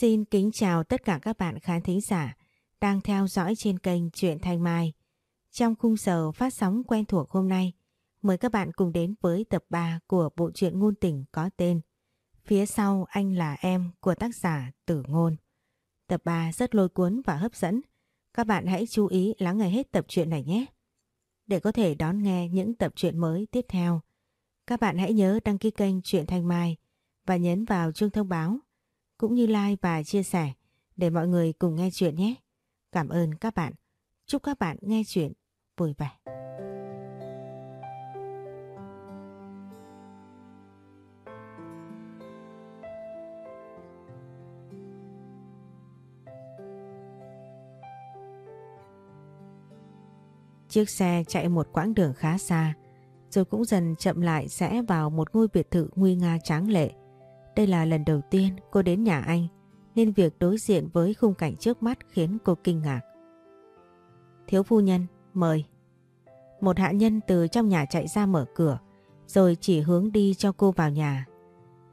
Xin kính chào tất cả các bạn khán thính giả đang theo dõi trên kênh Truyện Thanh Mai. Trong khung giờ phát sóng quen thuộc hôm nay, mời các bạn cùng đến với tập 3 của bộ truyện ngôn tình có tên Phía sau anh là em của tác giả Tử Ngôn. Tập 3 rất lôi cuốn và hấp dẫn. Các bạn hãy chú ý lắng nghe hết tập truyện này nhé. Để có thể đón nghe những tập truyện mới tiếp theo, các bạn hãy nhớ đăng ký kênh Truyện Thanh Mai và nhấn vào chuông thông báo cũng như like và chia sẻ để mọi người cùng nghe chuyện nhé. Cảm ơn các bạn. Chúc các bạn nghe chuyện vui vẻ. Chiếc xe chạy một quãng đường khá xa, rồi cũng dần chậm lại rẽ vào một ngôi biệt thự nguy nga tráng lệ. Đây là lần đầu tiên cô đến nhà anh, nên việc đối diện với khung cảnh trước mắt khiến cô kinh ngạc. Thiếu phu nhân, mời. Một hạ nhân từ trong nhà chạy ra mở cửa, rồi chỉ hướng đi cho cô vào nhà.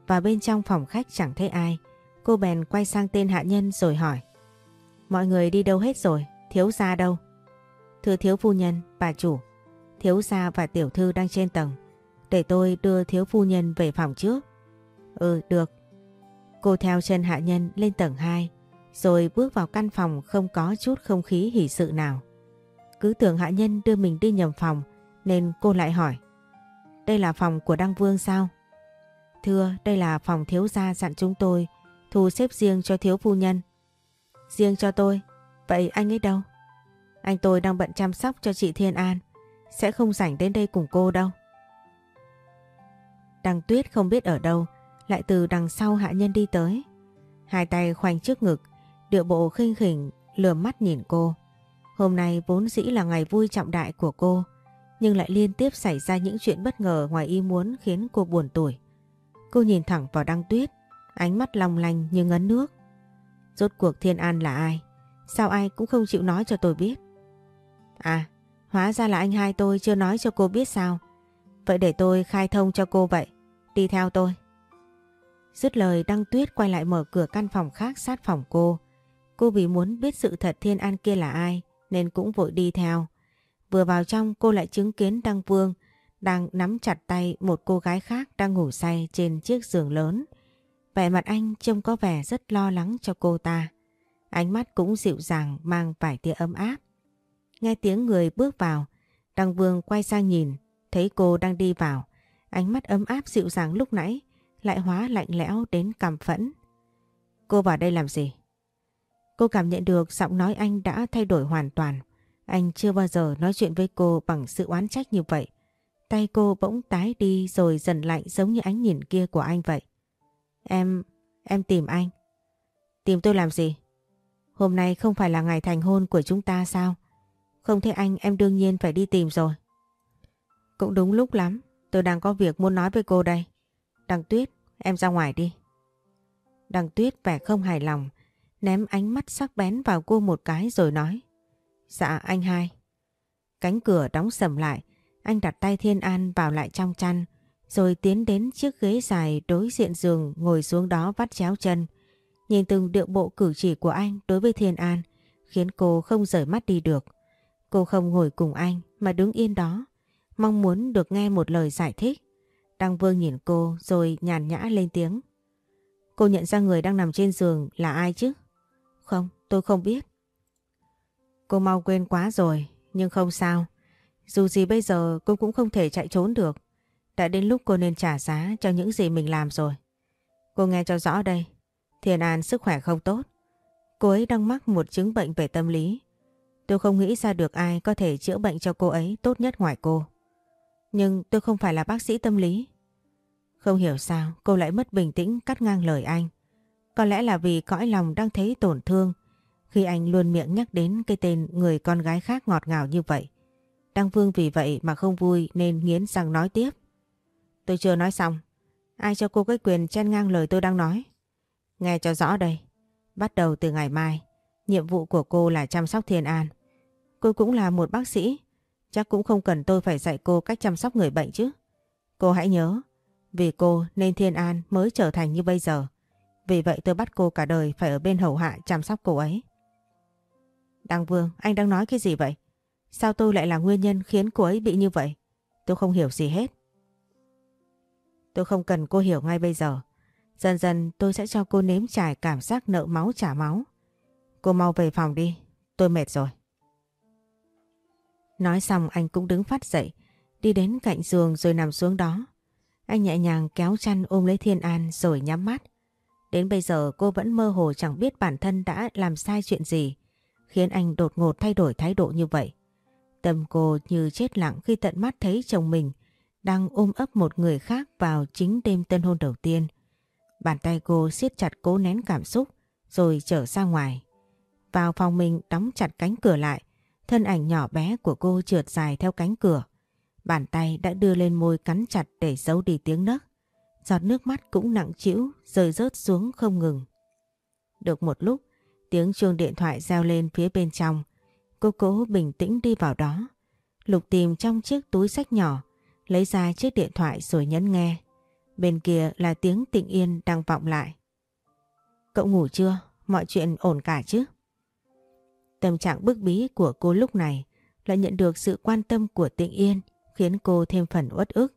Và bên trong phòng khách chẳng thấy ai, cô bèn quay sang tên hạ nhân rồi hỏi. Mọi người đi đâu hết rồi, thiếu gia đâu? Thưa thiếu phu nhân, bà chủ, thiếu gia và tiểu thư đang trên tầng. Để tôi đưa thiếu phu nhân về phòng trước. Ừ, được. Cô theo chân hạ nhân lên tầng 2, rồi bước vào căn phòng không có chút không khí hỷ sự nào. Cứ tưởng hạ nhân đưa mình đi nhầm phòng, nên cô lại hỏi. Đây là phòng của Đăng Vương sao? Thưa, đây là phòng thiếu gia dặn chúng tôi, thu xếp riêng cho thiếu phu nhân. Riêng cho tôi? Vậy anh ấy đâu? Anh tôi đang bận chăm sóc cho chị Thiên An, sẽ không rảnh đến đây cùng cô đâu. Đăng Tuyết không biết ở đâu, lại từ đằng sau hạ nhân đi tới. Hai tay khoanh trước ngực, điệu bộ khinh khỉnh lườm mắt nhìn cô. Hôm nay vốn dĩ là ngày vui trọng đại của cô, nhưng lại liên tiếp xảy ra những chuyện bất ngờ ngoài ý muốn khiến cô buồn tuổi. Cô nhìn thẳng vào đăng tuyết, ánh mắt long lanh như ngấn nước. Rốt cuộc Thiên An là ai? Sao ai cũng không chịu nói cho tôi biết? À, hóa ra là anh hai tôi chưa nói cho cô biết sao. Vậy để tôi khai thông cho cô vậy. Đi theo tôi. Dứt lời Đăng Tuyết quay lại mở cửa căn phòng khác sát phòng cô. Cô vì muốn biết sự thật Thiên An kia là ai nên cũng vội đi theo. Vừa vào trong cô lại chứng kiến Đăng Vương đang nắm chặt tay một cô gái khác đang ngủ say trên chiếc giường lớn. Vẻ mặt anh trông có vẻ rất lo lắng cho cô ta. Ánh mắt cũng dịu dàng mang vài tia ấm áp. Nghe tiếng người bước vào, Đăng Vương quay sang nhìn, thấy cô đang đi vào. Ánh mắt ấm áp dịu dàng lúc nãy lại hóa lạnh lẽo đến cảm phẫn. Cô vào đây làm gì? Cô cảm nhận được giọng nói anh đã thay đổi hoàn toàn. Anh chưa bao giờ nói chuyện với cô bằng sự oán trách như vậy. Tay cô bỗng tái đi rồi dần lạnh giống như ánh nhìn kia của anh vậy. Em, em tìm anh. Tìm tôi làm gì? Hôm nay không phải là ngày thành hôn của chúng ta sao? Không thấy anh em đương nhiên phải đi tìm rồi. Cũng đúng lúc lắm, tôi đang có việc muốn nói với cô đây. Đằng Tuyết, em ra ngoài đi. Đằng Tuyết vẻ không hài lòng, ném ánh mắt sắc bén vào cô một cái rồi nói. Dạ anh hai. Cánh cửa đóng sầm lại, anh đặt tay Thiên An vào lại trong chăn, rồi tiến đến chiếc ghế dài đối diện giường ngồi xuống đó vắt chéo chân. Nhìn từng điệu bộ cử chỉ của anh đối với Thiên An, khiến cô không rời mắt đi được. Cô không ngồi cùng anh mà đứng yên đó, mong muốn được nghe một lời giải thích. Đăng Vương nhìn cô rồi nhàn nhã lên tiếng. Cô nhận ra người đang nằm trên giường là ai chứ? Không, tôi không biết. Cô mau quên quá rồi, nhưng không sao. Dù gì bây giờ cô cũng không thể chạy trốn được. Đã đến lúc cô nên trả giá cho những gì mình làm rồi. Cô nghe cho rõ đây. Thiền An sức khỏe không tốt. Cô ấy đang mắc một chứng bệnh về tâm lý. Tôi không nghĩ ra được ai có thể chữa bệnh cho cô ấy tốt nhất ngoài cô. Nhưng tôi không phải là bác sĩ tâm lý. Không hiểu sao cô lại mất bình tĩnh cắt ngang lời anh. Có lẽ là vì cõi lòng đang thấy tổn thương khi anh luôn miệng nhắc đến cái tên người con gái khác ngọt ngào như vậy. Đăng Vương vì vậy mà không vui nên nghiến răng nói tiếp. Tôi chưa nói xong. Ai cho cô cái quyền chen ngang lời tôi đang nói? Nghe cho rõ đây. Bắt đầu từ ngày mai, nhiệm vụ của cô là chăm sóc Thiên An. Cô cũng là một bác sĩ. Chắc cũng không cần tôi phải dạy cô cách chăm sóc người bệnh chứ. Cô hãy nhớ, vì cô nên Thiên An mới trở thành như bây giờ. Vì vậy tôi bắt cô cả đời phải ở bên hầu hạ chăm sóc cô ấy. Đăng Vương, anh đang nói cái gì vậy? Sao tôi lại là nguyên nhân khiến cô ấy bị như vậy? Tôi không hiểu gì hết. Tôi không cần cô hiểu ngay bây giờ. Dần dần tôi sẽ cho cô nếm trải cảm giác nợ máu trả máu. Cô mau về phòng đi, tôi mệt rồi. Nói xong anh cũng đứng phát dậy, đi đến cạnh giường rồi nằm xuống đó. Anh nhẹ nhàng kéo chăn ôm lấy Thiên An rồi nhắm mắt. Đến bây giờ cô vẫn mơ hồ chẳng biết bản thân đã làm sai chuyện gì, khiến anh đột ngột thay đổi thái độ như vậy. Tâm cô như chết lặng khi tận mắt thấy chồng mình đang ôm ấp một người khác vào chính đêm tân hôn đầu tiên. Bàn tay cô siết chặt cố nén cảm xúc rồi trở ra ngoài. Vào phòng mình đóng chặt cánh cửa lại, thân ảnh nhỏ bé của cô trượt dài theo cánh cửa. Bàn tay đã đưa lên môi cắn chặt để giấu đi tiếng nấc. Giọt nước mắt cũng nặng trĩu rơi rớt xuống không ngừng. Được một lúc, tiếng chuông điện thoại reo lên phía bên trong. Cô cố bình tĩnh đi vào đó. Lục tìm trong chiếc túi sách nhỏ, lấy ra chiếc điện thoại rồi nhấn nghe. Bên kia là tiếng tịnh yên đang vọng lại. Cậu ngủ chưa? Mọi chuyện ổn cả chứ? Tâm trạng bức bí của cô lúc này lại nhận được sự quan tâm của tịnh yên khiến cô thêm phần uất ức.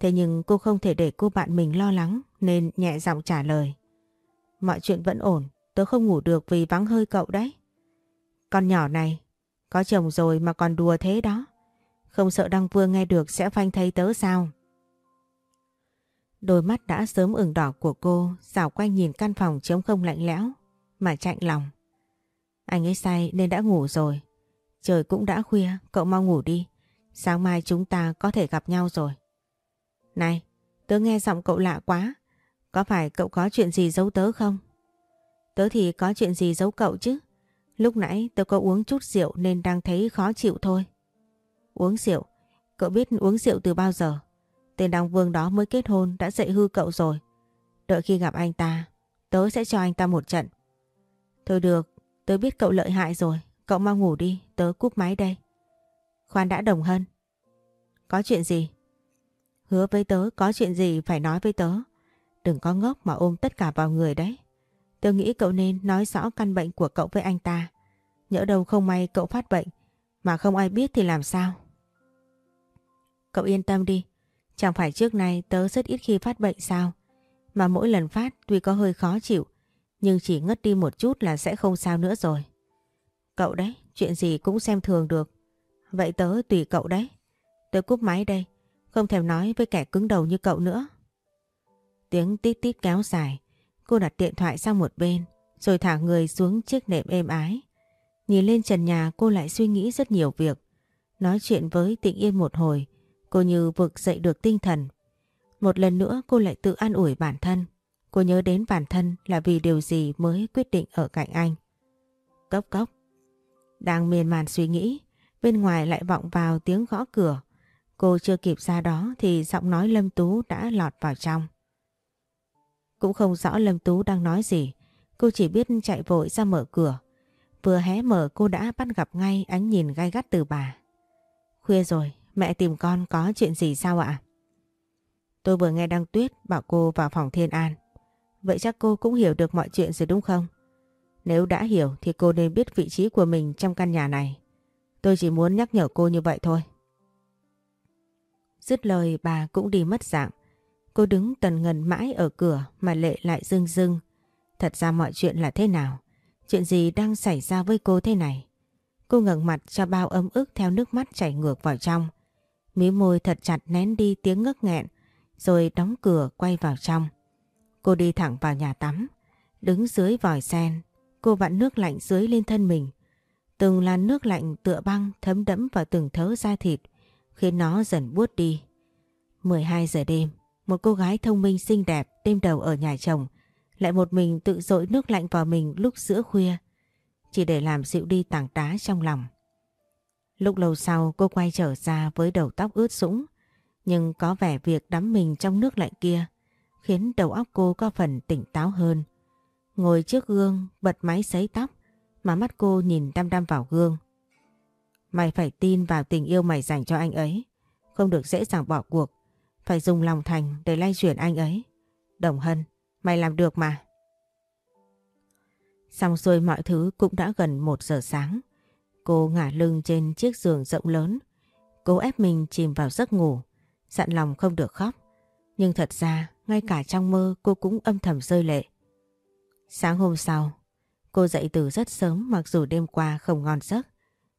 Thế nhưng cô không thể để cô bạn mình lo lắng nên nhẹ giọng trả lời. Mọi chuyện vẫn ổn, tớ không ngủ được vì vắng hơi cậu đấy. Con nhỏ này, có chồng rồi mà còn đùa thế đó. Không sợ Đăng Vương nghe được sẽ phanh thấy tớ sao? Đôi mắt đã sớm ửng đỏ của cô dạo quanh nhìn căn phòng trống không lạnh lẽo mà chạnh lòng. Anh ấy say nên đã ngủ rồi. Trời cũng đã khuya, cậu mau ngủ đi. Sáng mai chúng ta có thể gặp nhau rồi. Này, tớ nghe giọng cậu lạ quá. Có phải cậu có chuyện gì giấu tớ không? Tớ thì có chuyện gì giấu cậu chứ. Lúc nãy tớ có uống chút rượu nên đang thấy khó chịu thôi. Uống rượu? Cậu biết uống rượu từ bao giờ? Tên Đăng Vương đó mới kết hôn đã dạy hư cậu rồi. Đợi khi gặp anh ta, tớ sẽ cho anh ta một trận. Thôi được, tớ biết cậu lợi hại rồi. Cậu mau ngủ đi, tớ cúp máy đây. Khoan đã đồng hân. Có chuyện gì? Hứa với tớ có chuyện gì phải nói với tớ. Đừng có ngốc mà ôm tất cả vào người đấy. Tớ nghĩ cậu nên nói rõ căn bệnh của cậu với anh ta. Nhỡ đâu không may cậu phát bệnh mà không ai biết thì làm sao? Cậu yên tâm đi. Chẳng phải trước nay tớ rất ít khi phát bệnh sao? Mà mỗi lần phát tuy có hơi khó chịu nhưng chỉ ngất đi một chút là sẽ không sao nữa rồi. Cậu đấy, chuyện gì cũng xem thường được. Vậy tớ tùy cậu đấy. Tớ cúp máy đây. Không thèm nói với kẻ cứng đầu như cậu nữa. Tiếng tít tít kéo dài. Cô đặt điện thoại sang một bên rồi thả người xuống chiếc nệm êm ái. Nhìn lên trần nhà cô lại suy nghĩ rất nhiều việc. Nói chuyện với tịnh yên một hồi cô như vực dậy được tinh thần. Một lần nữa cô lại tự an ủi bản thân. Cô nhớ đến bản thân là vì điều gì mới quyết định ở cạnh anh. Cốc cốc. Đang miên man suy nghĩ, bên ngoài lại vọng vào tiếng gõ cửa. Cô chưa kịp ra đó thì giọng nói Lâm Tú đã lọt vào trong. Cũng không rõ Lâm Tú đang nói gì, cô chỉ biết chạy vội ra mở cửa. Vừa hé mở cô đã bắt gặp ngay ánh nhìn gai gắt từ bà. Khuya rồi, mẹ tìm con có chuyện gì sao ạ? Tôi vừa nghe Đăng Tuyết bảo cô vào phòng Thiên An. Vậy chắc cô cũng hiểu được mọi chuyện rồi đúng không? Nếu đã hiểu thì cô nên biết vị trí của mình trong căn nhà này. Tôi chỉ muốn nhắc nhở cô như vậy thôi. Dứt lời, bà cũng đi mất dạng. Cô đứng tần ngần mãi ở cửa mà lệ lại rưng rưng. Thật ra mọi chuyện là thế nào? Chuyện gì đang xảy ra với cô thế này? Cô ngẩng mặt cho bao ấm ức theo nước mắt chảy ngược vào trong. Mí môi thật chặt nén đi tiếng ngất nghẹn, rồi đóng cửa quay vào trong. Cô đi thẳng vào nhà tắm, đứng dưới vòi sen, cô vặn nước lạnh dưới lên thân mình. Từng làn nước lạnh tựa băng thấm đẫm vào từng thớ da thịt, khiến nó dần buốt đi. 12 giờ đêm, một cô gái thông minh xinh đẹp đêm đầu ở nhà chồng, lại một mình tự dội nước lạnh vào mình lúc giữa khuya, chỉ để làm dịu đi tảng đá trong lòng. Lúc lâu sau cô quay trở ra với đầu tóc ướt sũng, nhưng có vẻ việc đắm mình trong nước lạnh kia khiến đầu óc cô có phần tỉnh táo hơn. Ngồi trước gương bật máy sấy tóc mà mắt cô nhìn đăm đăm vào gương. Mày phải tin vào tình yêu mày dành cho anh ấy. Không được dễ dàng bỏ cuộc. Phải dùng lòng thành để lay chuyển anh ấy. Đồng Hân, mày làm được mà. Xong xuôi mọi thứ cũng đã gần một giờ sáng. Cô ngả lưng trên chiếc giường rộng lớn. Cố ép mình chìm vào giấc ngủ. Dặn lòng không được khóc. Nhưng thật ra ngay cả trong mơ cô cũng âm thầm rơi lệ. Sáng hôm sau, cô dậy từ rất sớm mặc dù đêm qua không ngon giấc.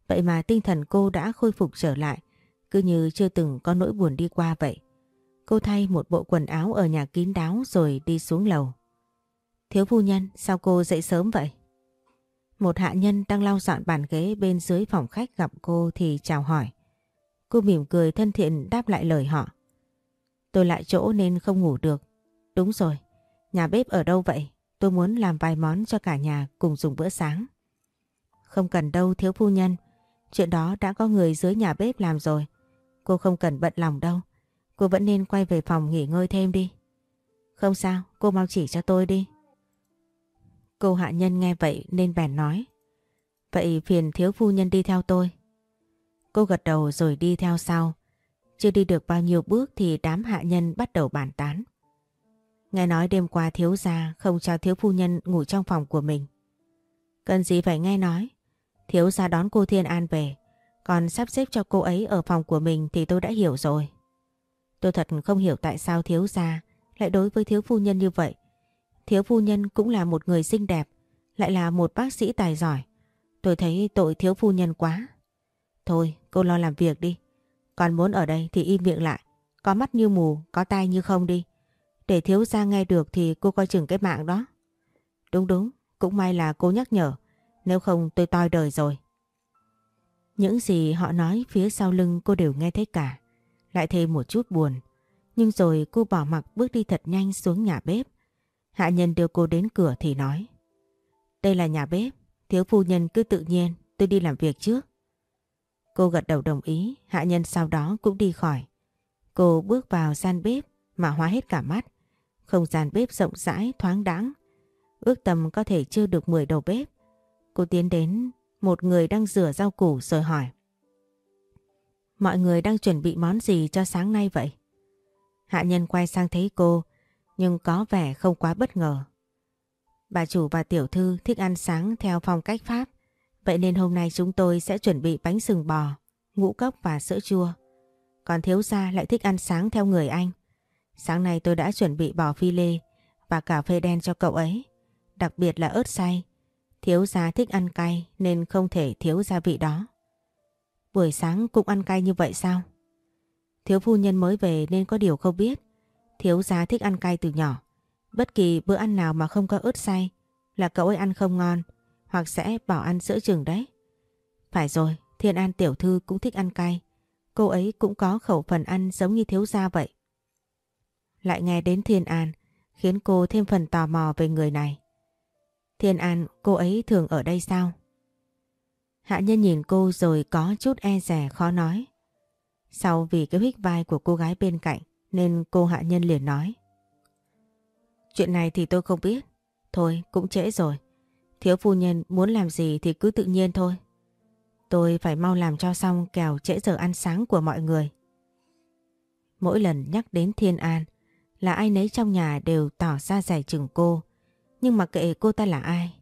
Vậy mà tinh thần cô đã khôi phục trở lại, cứ như chưa từng có nỗi buồn đi qua vậy. Cô thay một bộ quần áo ở nhà kín đáo rồi đi xuống lầu. Thiếu phu nhân, sao cô dậy sớm vậy? Một hạ nhân đang lau dọn bàn ghế bên dưới phòng khách gặp cô thì chào hỏi. Cô mỉm cười thân thiện đáp lại lời họ. Tôi lại chỗ nên không ngủ được. Đúng rồi, nhà bếp ở đâu vậy? Tôi muốn làm vài món cho cả nhà cùng dùng bữa sáng. Không cần đâu thiếu phu nhân. Chuyện đó đã có người dưới nhà bếp làm rồi. Cô không cần bận lòng đâu. Cô vẫn nên quay về phòng nghỉ ngơi thêm đi. Không sao, cô mau chỉ cho tôi đi. Cô hạ nhân nghe vậy nên bèn nói. Vậy phiền thiếu phu nhân đi theo tôi. Cô gật đầu rồi đi theo sau. Chưa đi được bao nhiêu bước thì đám hạ nhân bắt đầu bàn tán. Nghe nói đêm qua thiếu gia không cho thiếu phu nhân ngủ trong phòng của mình. Cần gì phải nghe nói. Thiếu gia đón cô Thiên An về. Còn sắp xếp cho cô ấy ở phòng của mình thì tôi đã hiểu rồi. Tôi thật không hiểu tại sao thiếu gia lại đối với thiếu phu nhân như vậy. Thiếu phu nhân cũng là một người xinh đẹp, lại là một bác sĩ tài giỏi. Tôi thấy tội thiếu phu nhân quá. Thôi, cô lo làm việc đi. Còn muốn ở đây thì im miệng lại. Có mắt như mù, có tai như không đi. Để thiếu gia nghe được thì cô coi chừng cái mạng đó. Đúng đúng, cũng may là cô nhắc nhở. Nếu không tôi toi đời rồi. Những gì họ nói phía sau lưng cô đều nghe thấy cả. Lại thêm một chút buồn. Nhưng rồi cô bỏ mặc bước đi thật nhanh xuống nhà bếp. Hạ nhân đưa cô đến cửa thì nói. Đây là nhà bếp. Thiếu phu nhân cứ tự nhiên tôi đi làm việc trước. Cô gật đầu đồng ý. Hạ nhân sau đó cũng đi khỏi. Cô bước vào gian bếp mà hóa hết cả mắt. Không gian bếp rộng rãi, thoáng đãng. Ước tầm có thể chưa được 10 đầu bếp. Cô tiến đến một người đang rửa rau củ rồi hỏi. Mọi người đang chuẩn bị món gì cho sáng nay vậy? Hạ nhân quay sang thấy cô, nhưng có vẻ không quá bất ngờ. Bà chủ và tiểu thư thích ăn sáng theo phong cách Pháp, vậy nên hôm nay chúng tôi sẽ chuẩn bị bánh sừng bò, ngũ cốc và sữa chua. Còn thiếu gia lại thích ăn sáng theo người Anh. Sáng nay tôi đã chuẩn bị bò phi lê và cà phê đen cho cậu ấy, đặc biệt là ớt xay. Thiếu gia thích ăn cay nên không thể thiếu gia vị đó. Buổi sáng cũng ăn cay như vậy sao? Thiếu phu nhân mới về nên có điều không biết. Thiếu gia thích ăn cay từ nhỏ. Bất kỳ bữa ăn nào mà không có ớt xay là cậu ấy ăn không ngon hoặc sẽ bỏ ăn giữa chừng đấy. Phải rồi, Thiên An tiểu thư cũng thích ăn cay. Cô ấy cũng có khẩu phần ăn giống như thiếu gia vậy. Lại nghe đến Thiên An khiến cô thêm phần tò mò về người này. Thiên An, cô ấy thường ở đây sao? Hạ nhân nhìn cô rồi có chút e rẻ khó nói. Sau vì cái hít vai của cô gái bên cạnh nên cô hạ nhân liền nói. Chuyện này thì tôi không biết. Thôi cũng trễ rồi. Thiếu phu nhân muốn làm gì thì cứ tự nhiên thôi. Tôi phải mau làm cho xong kèo trễ giờ ăn sáng của mọi người. Mỗi lần nhắc đến Thiên An là ai nấy trong nhà đều tỏ ra giải chừng cô. Nhưng mà kệ cô ta là ai,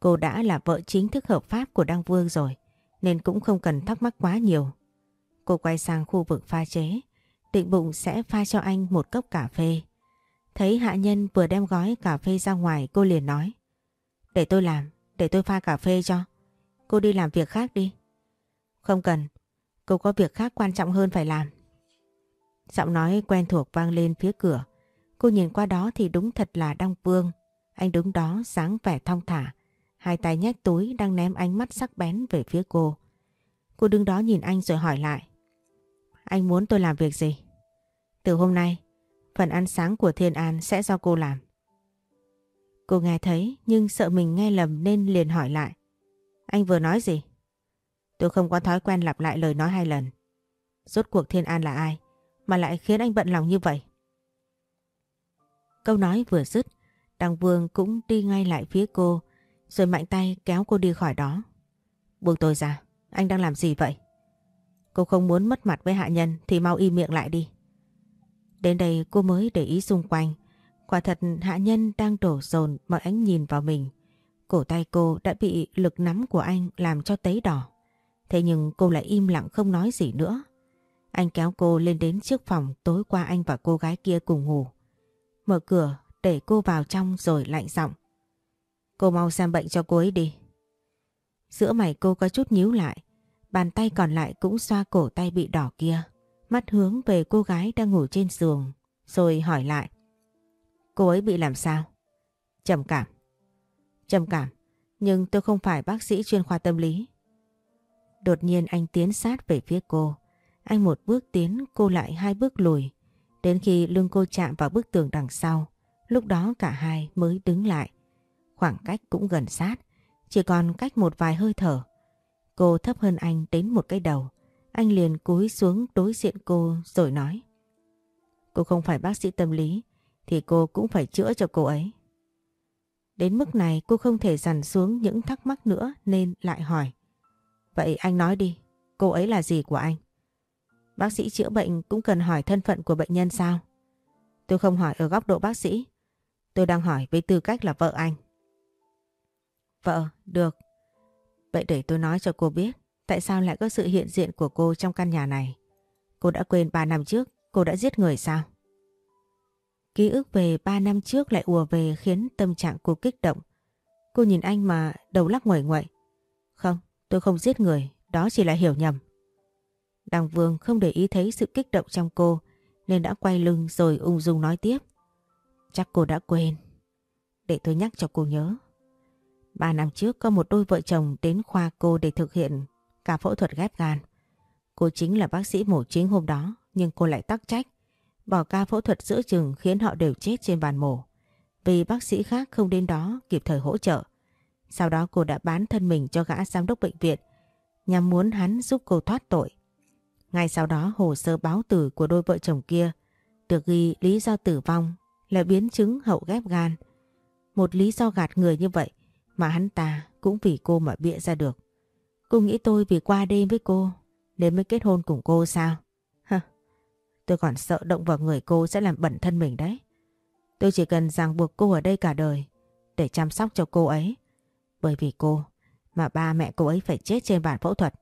cô đã là vợ chính thức hợp pháp của Đăng Vương rồi, nên cũng không cần thắc mắc quá nhiều. Cô quay sang khu vực pha chế, định bụng sẽ pha cho anh một cốc cà phê. Thấy hạ nhân vừa đem gói cà phê ra ngoài cô liền nói. Để tôi làm, để tôi pha cà phê cho. Cô đi làm việc khác đi. Không cần, cô có việc khác quan trọng hơn phải làm. Giọng nói quen thuộc vang lên phía cửa. Cô nhìn qua đó thì đúng thật là Đăng Vương. Anh đứng đó sáng vẻ thong thả, hai tay nhét túi đang ném ánh mắt sắc bén về phía cô. Cô đứng đó nhìn anh rồi hỏi lại. Anh muốn tôi làm việc gì? Từ hôm nay, phần ăn sáng của Thiên An sẽ do cô làm. Cô nghe thấy nhưng sợ mình nghe lầm nên liền hỏi lại. Anh vừa nói gì? Tôi không có thói quen lặp lại lời nói hai lần. Rốt cuộc Thiên An là ai mà lại khiến anh bận lòng như vậy? Câu nói vừa dứt, Đăng Vương cũng đi ngay lại phía cô, rồi mạnh tay kéo cô đi khỏi đó. Buông tôi ra, anh đang làm gì vậy? Cô không muốn mất mặt với hạ nhân thì mau im miệng lại đi. Đến đây cô mới để ý xung quanh. Quả thật hạ nhân đang đổ dồn mọi ánh nhìn vào mình. Cổ tay cô đã bị lực nắm của anh làm cho tấy đỏ. Thế nhưng cô lại im lặng không nói gì nữa. Anh kéo cô lên đến trước phòng tối qua anh và cô gái kia cùng ngủ. Mở cửa, để cô vào trong rồi lạnh giọng. Cô mau xem bệnh cho cô ấy đi. Giữa mày cô có chút nhíu lại. Bàn tay còn lại cũng xoa cổ tay bị đỏ kia. Mắt hướng về cô gái đang ngủ trên giường. Rồi hỏi lại. Cô ấy bị làm sao? Trầm cảm. Trầm cảm. Nhưng tôi không phải bác sĩ chuyên khoa tâm lý. Đột nhiên anh tiến sát về phía cô. Anh một bước tiến, cô lại hai bước lùi. Đến khi lưng cô chạm vào bức tường đằng sau, lúc đó cả hai mới đứng lại. Khoảng cách cũng gần sát, chỉ còn cách một vài hơi thở. Cô thấp hơn anh đến một cái đầu. Anh liền cúi xuống đối diện cô rồi nói. Cô không phải bác sĩ tâm lý, thì cô cũng phải chữa cho cô ấy. Đến mức này cô không thể dằn xuống những thắc mắc nữa nên lại hỏi. Vậy anh nói đi, cô ấy là gì của anh? Bác sĩ chữa bệnh cũng cần hỏi thân phận của bệnh nhân sao? Tôi không hỏi ở góc độ bác sĩ. Tôi đang hỏi với tư cách là vợ anh. Vợ, được. Vậy để tôi nói cho cô biết tại sao lại có sự hiện diện của cô trong căn nhà này. Cô đã quên 3 năm trước cô đã giết người sao? Ký ức về 3 năm trước lại ùa về khiến tâm trạng cô kích động. Cô nhìn anh mà đầu lắc nguẩy nguậy. Không, tôi không giết người, đó chỉ là hiểu nhầm. Đằng Vương không để ý thấy sự kích động trong cô nên đã quay lưng rồi ung dung nói tiếp. Chắc cô đã quên. Để tôi nhắc cho cô nhớ. Ba năm trước có một đôi vợ chồng đến khoa cô để thực hiện cả phẫu thuật ghép gan. Cô chính là bác sĩ mổ chính hôm đó nhưng cô lại tắc trách. Bỏ ca phẫu thuật giữa chừng khiến họ đều chết trên bàn mổ. Vì bác sĩ khác không đến đó kịp thời hỗ trợ. Sau đó cô đã bán thân mình cho gã giám đốc bệnh viện, nhằm muốn hắn giúp cô thoát tội. Ngay sau đó, hồ sơ báo tử của đôi vợ chồng kia được ghi lý do tử vong là biến chứng hậu ghép gan. Một lý do gạt người như vậy mà hắn ta cũng vì cô mà bịa ra được. Cô nghĩ tôi vì qua đêm với cô nên mới kết hôn cùng cô sao? Tôi còn sợ động vào người cô sẽ làm bẩn thân mình đấy. Tôi chỉ cần ràng buộc cô ở đây cả đời để chăm sóc cho cô ấy. Bởi vì cô mà ba mẹ cô ấy phải chết trên bàn phẫu thuật.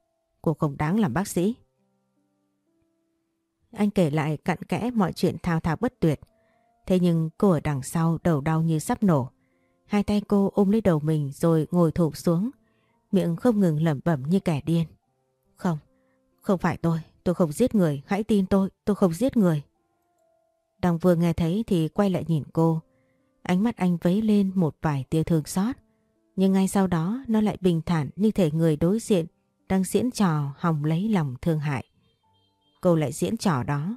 Cô không đáng làm bác sĩ. Anh kể lại cặn kẽ mọi chuyện thao thao bất tuyệt. Thế nhưng cô ở đằng sau đầu đau như sắp nổ. Hai tay cô ôm lấy đầu mình rồi ngồi thụp xuống. Miệng không ngừng lẩm bẩm như kẻ điên. Không, không phải tôi, tôi không giết người, hãy tin tôi, tôi không giết người. Đằng vừa nghe thấy thì quay lại nhìn cô. Ánh mắt anh vấy lên một vài tia thương xót. Nhưng ngay sau đó nó lại bình thản như thể người đối diện đang diễn trò hòng lấy lòng thương hại. Cô lại diễn trò đó.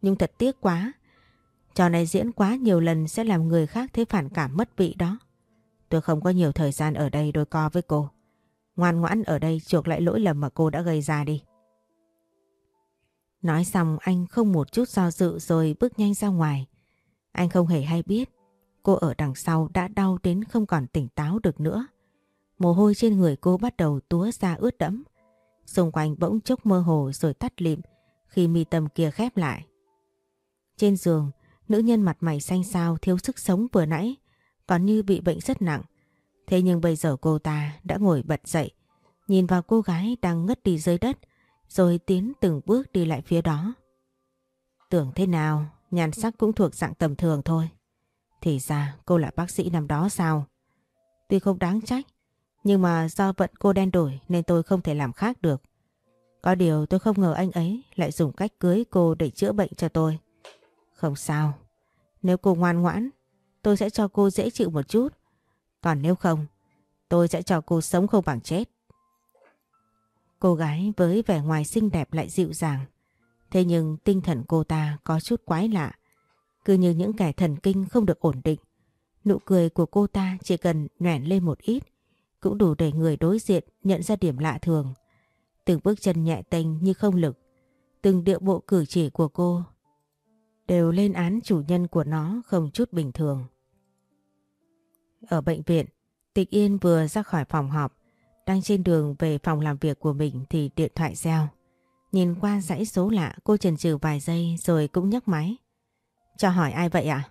Nhưng thật tiếc quá. Trò này diễn quá nhiều lần sẽ làm người khác thấy phản cảm mất vị đó. Tôi không có nhiều thời gian ở đây đôi co với cô. Ngoan ngoãn ở đây chuộc lại lỗi lầm mà cô đã gây ra đi. Nói xong anh không một chút do dự rồi bước nhanh ra ngoài. Anh không hề hay biết cô ở đằng sau đã đau đến không còn tỉnh táo được nữa. Mồ hôi trên người cô bắt đầu túa ra ướt đẫm. Xung quanh bỗng chốc mơ hồ rồi tắt lịm khi mi tâm kia khép lại. Trên giường, nữ nhân mặt mày xanh xao thiếu sức sống vừa nãy còn như bị bệnh rất nặng. Thế nhưng bây giờ cô ta đã ngồi bật dậy, nhìn vào cô gái đang ngất đi dưới đất, rồi tiến từng bước đi lại phía đó. Tưởng thế nào, nhan sắc cũng thuộc dạng tầm thường thôi. Thì ra cô là bác sĩ năm đó sao? Tuy không đáng trách, nhưng mà do vận cô đen đổi nên tôi không thể làm khác được. Có điều tôi không ngờ anh ấy lại dùng cách cưới cô để chữa bệnh cho tôi. Không sao, nếu cô ngoan ngoãn, tôi sẽ cho cô dễ chịu một chút. Còn nếu không, tôi sẽ cho cô sống không bằng chết. Cô gái với vẻ ngoài xinh đẹp lại dịu dàng. Thế nhưng tinh thần cô ta có chút quái lạ. Cứ như những kẻ thần kinh không được ổn định. Nụ cười của cô ta chỉ cần nhoẻn lên một ít cũng đủ để người đối diện nhận ra điểm lạ thường. Từng bước chân nhẹ tênh như không lực. Từng điệu bộ cử chỉ của cô đều lên án chủ nhân của nó không chút bình thường. Ở bệnh viện, Tịch Yên vừa ra khỏi phòng họp, đang trên đường về phòng làm việc của mình thì điện thoại reo. Nhìn qua dãy số lạ cô chần chừ vài giây rồi cũng nhấc máy. Cho hỏi ai vậy ạ?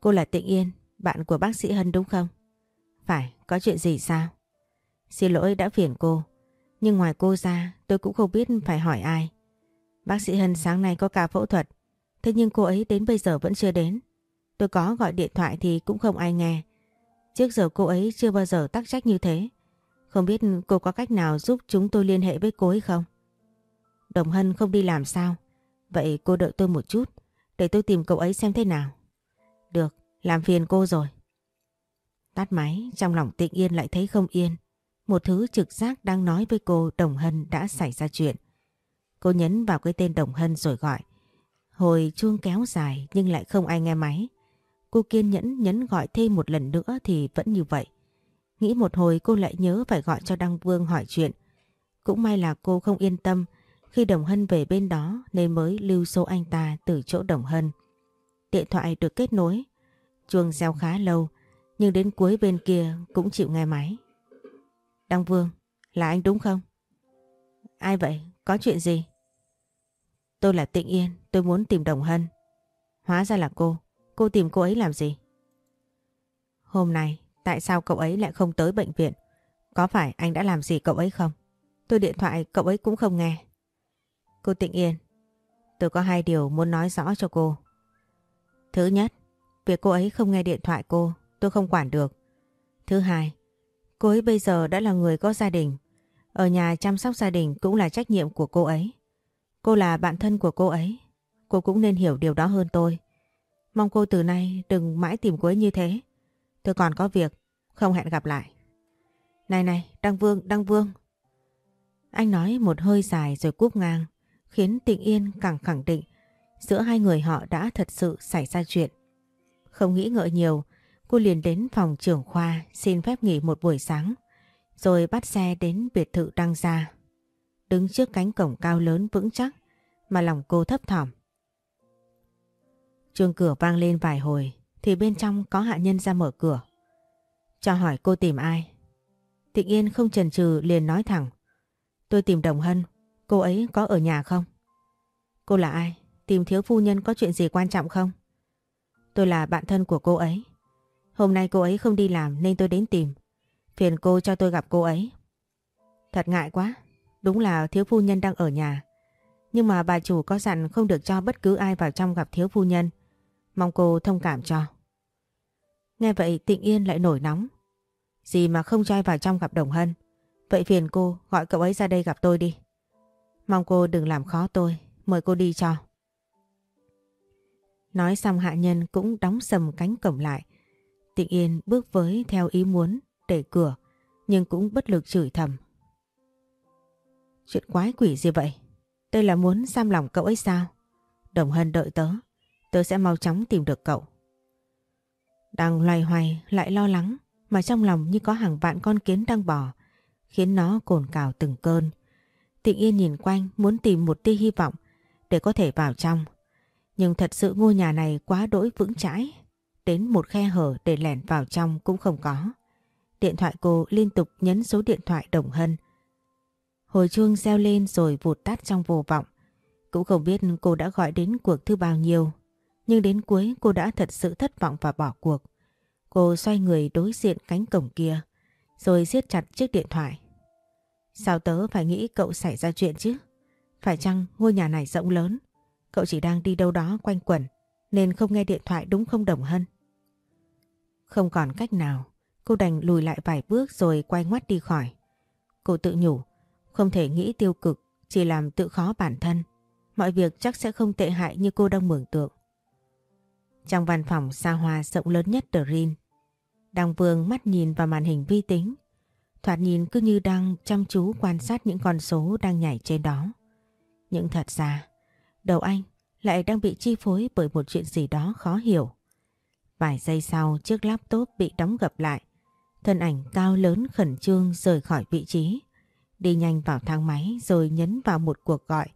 Cô là Tịnh Yên, bạn của bác sĩ Hân đúng không? Phải, có chuyện gì sao? Xin lỗi đã phiền cô, nhưng ngoài cô ra tôi cũng không biết phải hỏi ai. Bác sĩ Hân sáng nay có ca phẫu thuật, thế nhưng cô ấy đến bây giờ vẫn chưa đến. Tôi có gọi điện thoại thì cũng không ai nghe. Trước giờ cô ấy chưa bao giờ tắc trách như thế. Không biết cô có cách nào giúp chúng tôi liên hệ với cô ấy không? Đồng Hân không đi làm sao? Vậy cô đợi tôi một chút, để tôi tìm cậu ấy xem thế nào. Được, làm phiền cô rồi. Tắt máy, trong lòng tịnh yên lại thấy không yên. Một thứ trực giác đang nói với cô Đồng Hân đã xảy ra chuyện. Cô nhấn vào cái tên Đồng Hân rồi gọi. Hồi chuông kéo dài nhưng lại không ai nghe máy. Cô kiên nhẫn nhấn gọi thêm một lần nữa thì vẫn như vậy. Nghĩ một hồi cô lại nhớ phải gọi cho Đăng Vương hỏi chuyện. Cũng may là cô không yên tâm khi Đồng Hân về bên đó nên mới lưu số anh ta từ chỗ Đồng Hân. Điện thoại được kết nối. Chuông reo khá lâu nhưng đến cuối bên kia cũng chịu nghe máy. Đăng Vương, là anh đúng không? Ai vậy? Có chuyện gì? Tôi là Tịnh Yên, tôi muốn tìm Đồng Hân. Hóa ra là cô. Cô tìm cô ấy làm gì? Hôm nay, tại sao cậu ấy lại không tới bệnh viện? Có phải anh đã làm gì cậu ấy không? Tôi điện thoại cậu ấy cũng không nghe. Cô Tịnh Yên, tôi có hai điều muốn nói rõ cho cô. Thứ nhất, việc cô ấy không nghe điện thoại cô, tôi không quản được. Thứ hai, cô ấy bây giờ đã là người có gia đình. Ở nhà chăm sóc gia đình cũng là trách nhiệm của cô ấy. Cô là bạn thân của cô ấy. Cô cũng nên hiểu điều đó hơn tôi. Mong cô từ nay đừng mãi tìm cô ấy như thế. Tôi còn có việc, không hẹn gặp lại. Này này, Đăng Vương, Đăng Vương. Anh nói một hơi dài rồi cúp ngang, khiến Tịnh Yên càng khẳng định giữa hai người họ đã thật sự xảy ra chuyện. Không nghĩ ngợi nhiều, cô liền đến phòng trưởng khoa xin phép nghỉ một buổi sáng, rồi bắt xe đến biệt thự Đăng Gia. Đứng trước cánh cổng cao lớn vững chắc mà lòng cô thấp thỏm. Chuông cửa vang lên vài hồi thì bên trong có hạ nhân ra mở cửa. Cho hỏi cô tìm ai? Tịnh Yên không chần chừ liền nói thẳng. Tôi tìm Đồng Hân, cô ấy có ở nhà không? Cô là ai? Tìm thiếu phu nhân có chuyện gì quan trọng không? Tôi là bạn thân của cô ấy. Hôm nay cô ấy không đi làm nên tôi đến tìm. Phiền cô cho tôi gặp cô ấy. Thật ngại quá. Đúng là thiếu phu nhân đang ở nhà. Nhưng mà bà chủ có dặn không được cho bất cứ ai vào trong gặp thiếu phu nhân. Mong cô thông cảm cho. Nghe vậy Tịnh Yên lại nổi nóng. Gì mà không cho ai vào trong gặp Đồng Hân. Vậy phiền cô gọi cậu ấy ra đây gặp tôi đi. Mong cô đừng làm khó tôi. Mời cô đi cho. Nói xong hạ nhân cũng đóng sầm cánh cổng lại. Tịnh Yên bước với theo ý muốn để cửa, nhưng cũng bất lực chửi thầm. Chuyện quái quỷ gì vậy? Đây là muốn giam lòng cậu ấy sao? Đồng Hân đợi tớ. Tớ sẽ mau chóng tìm được cậu. Đang loay hoay, lại lo lắng, mà trong lòng như có hàng vạn con kiến đang bò, khiến nó cồn cào từng cơn. Tịnh Yên nhìn quanh, muốn tìm một tia hy vọng để có thể vào trong. Nhưng thật sự ngôi nhà này quá đỗi vững chãi. Đến một khe hở để lẻn vào trong cũng không có. Điện thoại cô liên tục nhấn số điện thoại Đồng Hân. Hồi chuông reo lên rồi vụt tắt trong vô vọng. Cũng không biết cô đã gọi đến cuộc thứ bao nhiêu. Nhưng đến cuối cô đã thật sự thất vọng và bỏ cuộc. Cô xoay người đối diện cánh cổng kia. Rồi siết chặt chiếc điện thoại. Sao tớ phải nghĩ cậu xảy ra chuyện chứ? Phải chăng ngôi nhà này rộng lớn? Cậu chỉ đang đi đâu đó quanh quẩn nên không nghe điện thoại đúng không Đồng Hân? Không còn cách nào, cô đành lùi lại vài bước rồi quay ngoắt đi khỏi. Cô tự nhủ, không thể nghĩ tiêu cực, chỉ làm tự khó bản thân. Mọi việc chắc sẽ không tệ hại như cô đang mường tượng. Trong văn phòng xa hoa rộng lớn nhất The Rin, Đăng Vương mắt nhìn vào màn hình vi tính. Thoạt nhìn cứ như đang chăm chú quan sát những con số đang nhảy trên đó. Nhưng thật ra, đầu anh lại đang bị chi phối bởi một chuyện gì đó khó hiểu. Vài giây sau chiếc laptop bị đóng gập lại. Thân ảnh cao lớn khẩn trương rời khỏi vị trí. Đi nhanh vào thang máy rồi nhấn vào một cuộc gọi.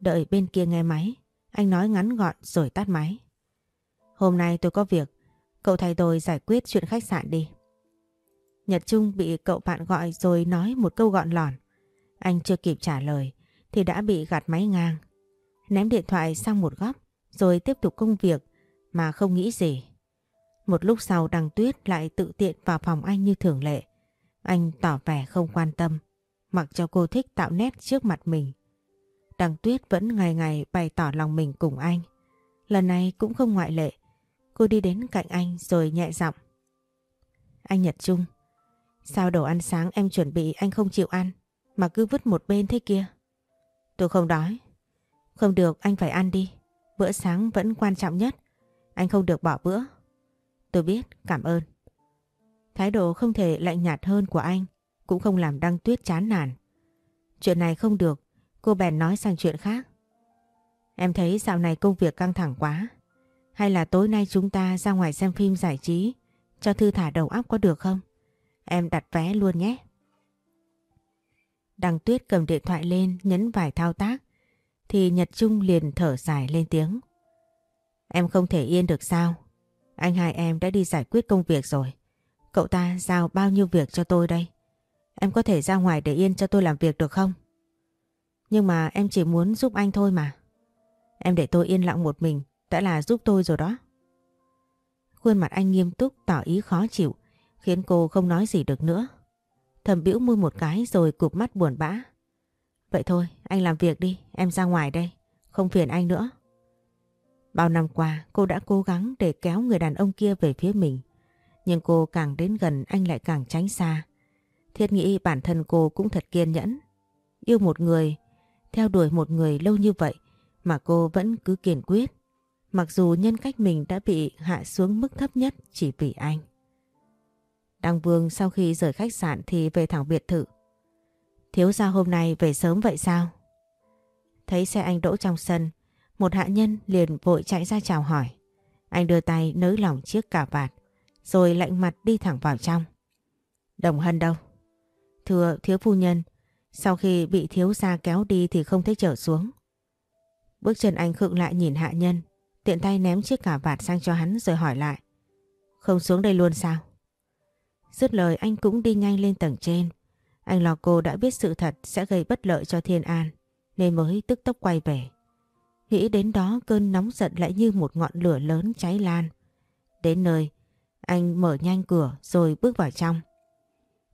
Đợi bên kia nghe máy, anh nói ngắn gọn rồi tắt máy. Hôm nay tôi có việc, cậu thay tôi giải quyết chuyện khách sạn đi. Nhật Trung bị cậu bạn gọi rồi nói một câu gọn lỏn. Anh chưa kịp trả lời thì đã bị gạt máy ngang. Ném điện thoại sang một góc rồi tiếp tục công việc mà không nghĩ gì. Một lúc sau đằng tuyết lại tự tiện vào phòng anh như thường lệ. Anh tỏ vẻ không quan tâm, mặc cho cô thích tạo nét trước mặt mình. Đằng tuyết vẫn ngày ngày bày tỏ lòng mình cùng anh. Lần này cũng không ngoại lệ. Cô đi đến cạnh anh rồi nhẹ giọng. Anh Nhật Trung, sao đồ ăn sáng em chuẩn bị anh không chịu ăn mà cứ vứt một bên thế kia? Tôi không đói. Không được anh phải ăn đi. Bữa sáng vẫn quan trọng nhất. Anh không được bỏ bữa. Tôi biết, cảm ơn. Thái độ không thể lạnh nhạt hơn của anh cũng không làm Đăng Tuyết chán nản. Chuyện này không được, cô bèn nói sang chuyện khác. Em thấy dạo này công việc căng thẳng quá. Hay là tối nay chúng ta ra ngoài xem phim giải trí cho thư thả đầu óc có được không? Em đặt vé luôn nhé. Đằng Tuyết cầm điện thoại lên, nhấn vài thao tác thì Nhật Trung liền thở dài lên tiếng. Em không thể yên được sao? Anh hai em đã đi giải quyết công việc rồi. Cậu ta giao bao nhiêu việc cho tôi đây? Em có thể ra ngoài để yên cho tôi làm việc được không? Nhưng mà em chỉ muốn giúp anh thôi mà. Em để tôi yên lặng một mình đã là giúp tôi rồi đó. Khuôn mặt anh nghiêm túc tỏ ý khó chịu khiến cô không nói gì được nữa. Thầm bĩu môi một cái rồi cụp mắt buồn bã. Vậy thôi, anh làm việc đi, em ra ngoài đây, không phiền anh nữa. Bao năm qua cô đã cố gắng để kéo người đàn ông kia về phía mình. Nhưng cô càng đến gần anh lại càng tránh xa. Thiết nghĩ bản thân cô cũng thật kiên nhẫn. Yêu một người, theo đuổi một người lâu như vậy mà cô vẫn cứ kiên quyết. Mặc dù nhân cách mình đã bị hạ xuống mức thấp nhất chỉ vì anh. Đăng Vương sau khi rời khách sạn thì về thẳng biệt thự. Thiếu gia hôm nay về sớm vậy sao? Thấy xe anh đỗ trong sân, một hạ nhân liền vội chạy ra chào hỏi. Anh đưa tay nới lỏng chiếc cà vạt, rồi lạnh mặt đi thẳng vào trong. Đồng Hân đâu? Thưa thiếu phu nhân, sau khi bị thiếu gia kéo đi thì không thấy trở xuống. Bước chân anh khựng lại nhìn hạ nhân, tiện tay ném chiếc cà vạt sang cho hắn rồi hỏi lại. Không xuống đây luôn sao? Dứt lời anh cũng đi nhanh lên tầng trên. Anh lo cô đã biết sự thật sẽ gây bất lợi cho Thiên An nên mới tức tốc quay về. Nghĩ đến đó cơn nóng giận lại như một ngọn lửa lớn cháy lan. Đến nơi, anh mở nhanh cửa rồi bước vào trong.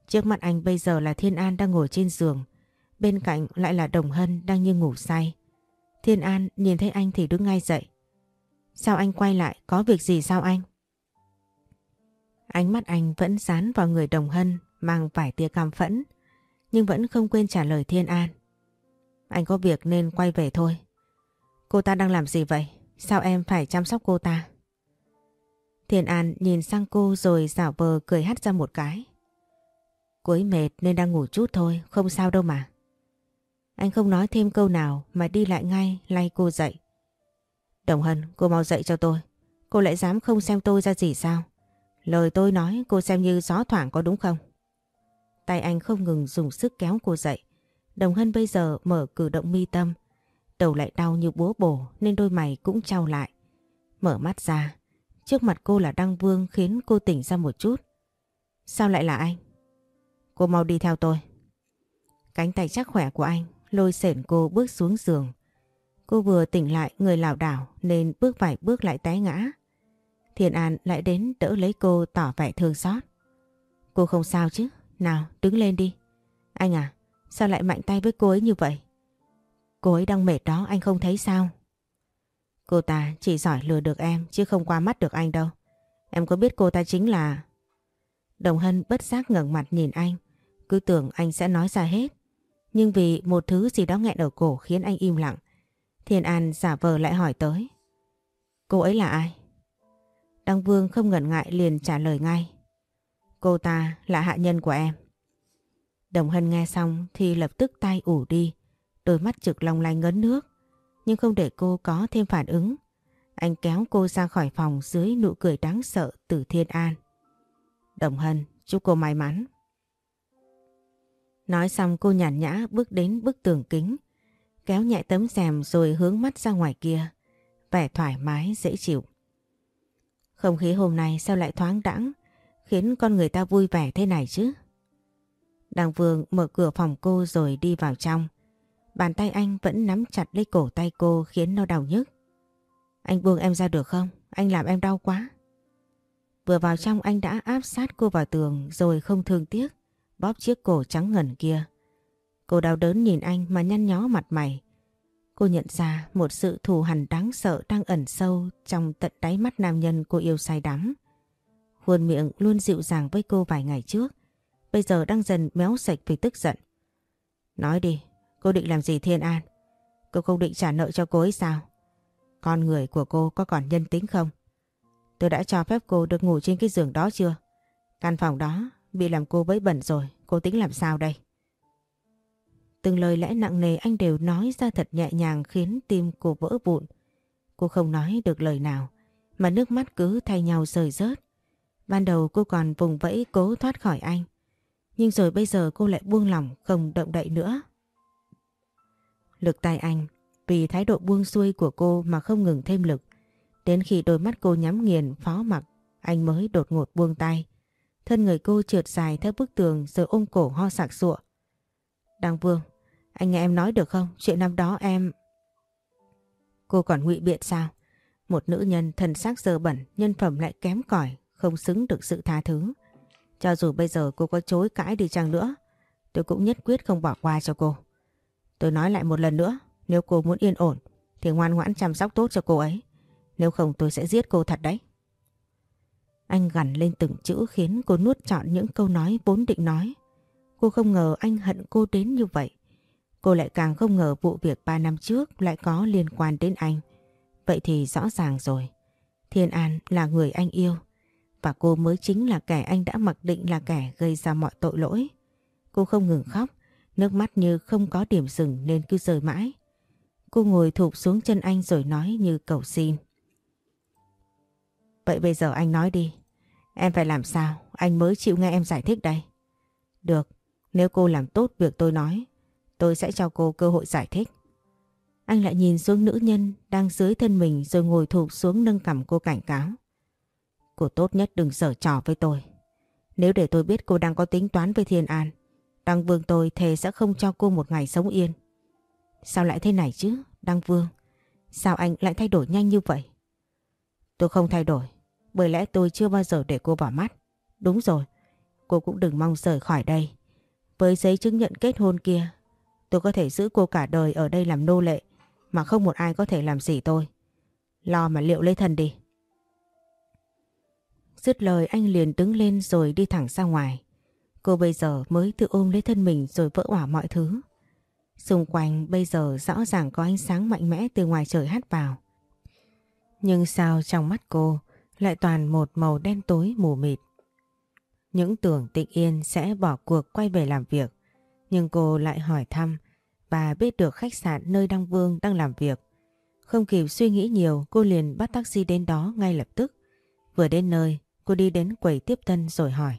Trước mặt anh bây giờ là Thiên An đang ngồi trên giường. Bên cạnh lại là Đồng Hân đang như ngủ say. Thiên An nhìn thấy anh thì đứng ngay dậy. Sao anh quay lại? Có việc gì sao anh? Ánh mắt anh vẫn dán vào người Đồng Hân mang vài tia cam phẫn nhưng vẫn không quên trả lời Thiên An. Anh có việc nên quay về thôi. Cô ta đang làm gì vậy? Sao em phải chăm sóc cô ta? Thiên An nhìn sang cô rồi giả vờ cười hắt ra một cái. Cô ấy mệt nên đang ngủ chút thôi, không sao đâu mà. Anh không nói thêm câu nào mà đi lại ngay lay cô dậy. Đồng Hân, cô mau dậy cho tôi. Cô lại dám không xem tôi ra gì sao? Lời tôi nói cô xem như gió thoảng có đúng không? Tay anh không ngừng dùng sức kéo cô dậy. Đồng Hân bây giờ mở cử động mi tâm. Đầu lại đau như búa bổ nên đôi mày cũng trao lại. Mở mắt ra. Trước mặt cô là Đăng Vương khiến cô tỉnh ra một chút. Sao lại là anh? Cô mau đi theo tôi. Cánh tay chắc khỏe của anh lôi sển cô bước xuống giường. Cô vừa tỉnh lại người lảo đảo nên bước vài bước lại té ngã. Thiền An lại đến đỡ lấy cô tỏ vẻ thương xót. Cô không sao chứ? Nào đứng lên đi. Anh à, sao lại mạnh tay với cô ấy như vậy? Cô ấy đang mệt đó anh không thấy sao? Cô ta chỉ giỏi lừa được em chứ không qua mắt được anh đâu. Em có biết cô ta chính là... Đồng Hân bất giác ngẩng mặt nhìn anh. Cứ tưởng anh sẽ nói ra hết. Nhưng vì một thứ gì đó nghẹn ở cổ khiến anh im lặng. Thiên An giả vờ lại hỏi tới. Cô ấy là ai? Đăng Vương không ngần ngại liền trả lời ngay. Cô ta là hạ nhân của em. Đồng Hân nghe xong thì lập tức tay ủ đi, đôi mắt trực long lanh ngấn nước, nhưng không để cô có thêm phản ứng. Anh kéo cô ra khỏi phòng dưới nụ cười đáng sợ từ Thiên An. Đồng Hân, chúc cô may mắn. Nói xong cô nhàn nhã bước đến bức tường kính, kéo nhẹ tấm rèm rồi hướng mắt ra ngoài kia, vẻ thoải mái dễ chịu. Không khí hôm nay sao lại thoáng đãng, khiến con người ta vui vẻ thế này chứ? Đàng Vương mở cửa phòng cô rồi đi vào trong. Bàn tay anh vẫn nắm chặt lấy cổ tay cô khiến nó đau nhức. Anh buông em ra được không? Anh làm em đau quá. Vừa vào trong anh đã áp sát cô vào tường rồi không thương tiếc, bóp chiếc cổ trắng ngần kia. Cô đau đớn nhìn anh mà nhăn nhó mặt mày. Cô nhận ra một sự thù hằn đáng sợ đang ẩn sâu trong tận đáy mắt nam nhân cô yêu say đắm. Khuôn miệng luôn dịu dàng với cô vài ngày trước, bây giờ đang dần méo sạch vì tức giận. Nói đi, cô định làm gì Thiên An? Cô không định trả nợ cho cô ấy sao? Con người của cô có còn nhân tính không? Tôi đã cho phép cô được ngủ trên cái giường đó chưa? Căn phòng đó bị làm cô bấy bẩn rồi, cô tính làm sao đây? Từng lời lẽ nặng nề anh đều nói ra thật nhẹ nhàng khiến tim cô vỡ vụn. Cô không nói được lời nào, mà nước mắt cứ thay nhau rời rớt. Ban đầu cô còn vùng vẫy cố thoát khỏi anh. Nhưng rồi bây giờ cô lại buông lỏng không động đậy nữa. Lực tay anh vì thái độ buông xuôi của cô mà không ngừng thêm lực. Đến khi đôi mắt cô nhắm nghiền phó mặc, anh mới đột ngột buông tay. Thân người cô trượt dài theo bức tường rồi ôm cổ ho sạc sụa. Đăng Vương, anh nghe em nói được không? Chuyện năm đó em... Cô còn ngụy biện sao? Một nữ nhân thân xác dơ bẩn, nhân phẩm lại kém cỏi, không xứng được sự tha thứ. Cho dù bây giờ cô có chối cãi đi chăng nữa, tôi cũng nhất quyết không bỏ qua cho cô. Tôi nói lại một lần nữa, nếu cô muốn yên ổn thì ngoan ngoãn chăm sóc tốt cho cô ấy. Nếu không tôi sẽ giết cô thật đấy. Anh gằn lên từng chữ khiến cô nuốt trọn những câu nói vốn định nói. Cô không ngờ anh hận cô đến như vậy. Cô lại càng không ngờ vụ việc 3 năm trước lại có liên quan đến anh. Vậy thì rõ ràng rồi. Thiên An là người anh yêu. Và cô mới chính là kẻ anh đã mặc định là kẻ gây ra mọi tội lỗi. Cô không ngừng khóc. Nước mắt như không có điểm dừng nên cứ rơi mãi. Cô ngồi thụp xuống chân anh rồi nói như cầu xin. Vậy bây giờ anh nói đi. Em phải làm sao? Anh mới chịu nghe em giải thích đây. Được, nếu cô làm tốt việc tôi nói, tôi sẽ cho cô cơ hội giải thích. Anh lại nhìn xuống nữ nhân đang dưới thân mình rồi ngồi thụp xuống nâng cầm cô cảnh cáo. Cô tốt nhất đừng sở trò với tôi. Nếu để tôi biết cô đang có tính toán với Thiên An, Đăng Vương tôi thề sẽ không cho cô một ngày sống yên. Sao lại thế này chứ, Đăng Vương? Sao anh lại thay đổi nhanh như vậy? Tôi không thay đổi, bởi lẽ tôi chưa bao giờ để cô bỏ mắt. Đúng rồi, cô cũng đừng mong rời khỏi đây. Với giấy chứng nhận kết hôn kia, tôi có thể giữ cô cả đời ở đây làm nô lệ, mà không một ai có thể làm gì tôi. Lo mà liệu lấy thân đi. Dứt lời anh liền đứng lên rồi đi thẳng ra ngoài. Cô bây giờ mới tự ôm lấy thân mình rồi vỡ ỏa mọi thứ. Xung quanh bây giờ rõ ràng có ánh sáng mạnh mẽ từ ngoài trời hắt vào. Nhưng sao trong mắt cô lại toàn một màu đen tối mù mịt. Những tưởng tịnh yên sẽ bỏ cuộc quay về làm việc. Nhưng cô lại hỏi thăm bà biết được khách sạn nơi Đăng Vương đang làm việc. Không kịp suy nghĩ nhiều cô liền bắt taxi đến đó ngay lập tức. Vừa đến nơi cô đi đến quầy tiếp tân rồi hỏi.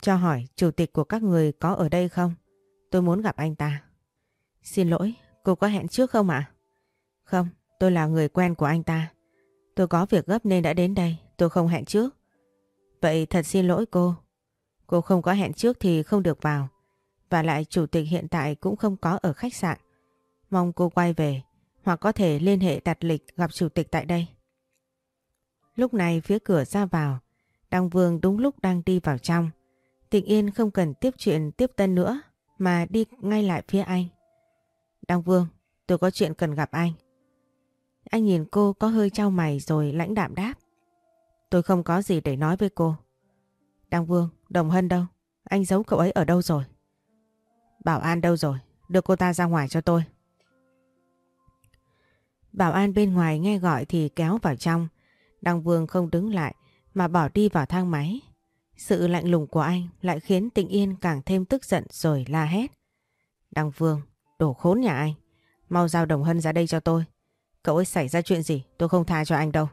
Cho hỏi chủ tịch của các người có ở đây không? Tôi muốn gặp anh ta. Xin lỗi, cô có hẹn trước không ạ? Không, tôi là người quen của anh ta. Tôi có việc gấp nên đã đến đây, tôi không hẹn trước. Vậy thật xin lỗi cô. Cô không có hẹn trước thì không được vào. Và lại chủ tịch hiện tại cũng không có ở khách sạn. Mong cô quay về hoặc có thể liên hệ đặt lịch gặp chủ tịch tại đây. Lúc này phía cửa ra vào, Đăng Vương đúng lúc đang đi vào trong. Tịnh Yên không cần tiếp chuyện tiếp tân nữa mà đi ngay lại phía anh. Đăng Vương, tôi có chuyện cần gặp anh. Anh nhìn cô có hơi trao mày rồi lãnh đạm đáp. Tôi không có gì để nói với cô. Đăng Vương, Đồng Hân đâu? Anh giấu cậu ấy ở đâu rồi? Bảo An đâu rồi? Đưa cô ta ra ngoài cho tôi. Bảo An bên ngoài nghe gọi thì kéo vào trong. Đăng Vương không đứng lại mà bỏ đi vào thang máy. Sự lạnh lùng của anh lại khiến Tịnh Yên càng thêm tức giận rồi la hét. Đăng Vương, đồ khốn nhà anh. Mau giao Đồng Hân ra đây cho tôi. Cậu ấy xảy ra chuyện gì tôi không tha cho anh đâu.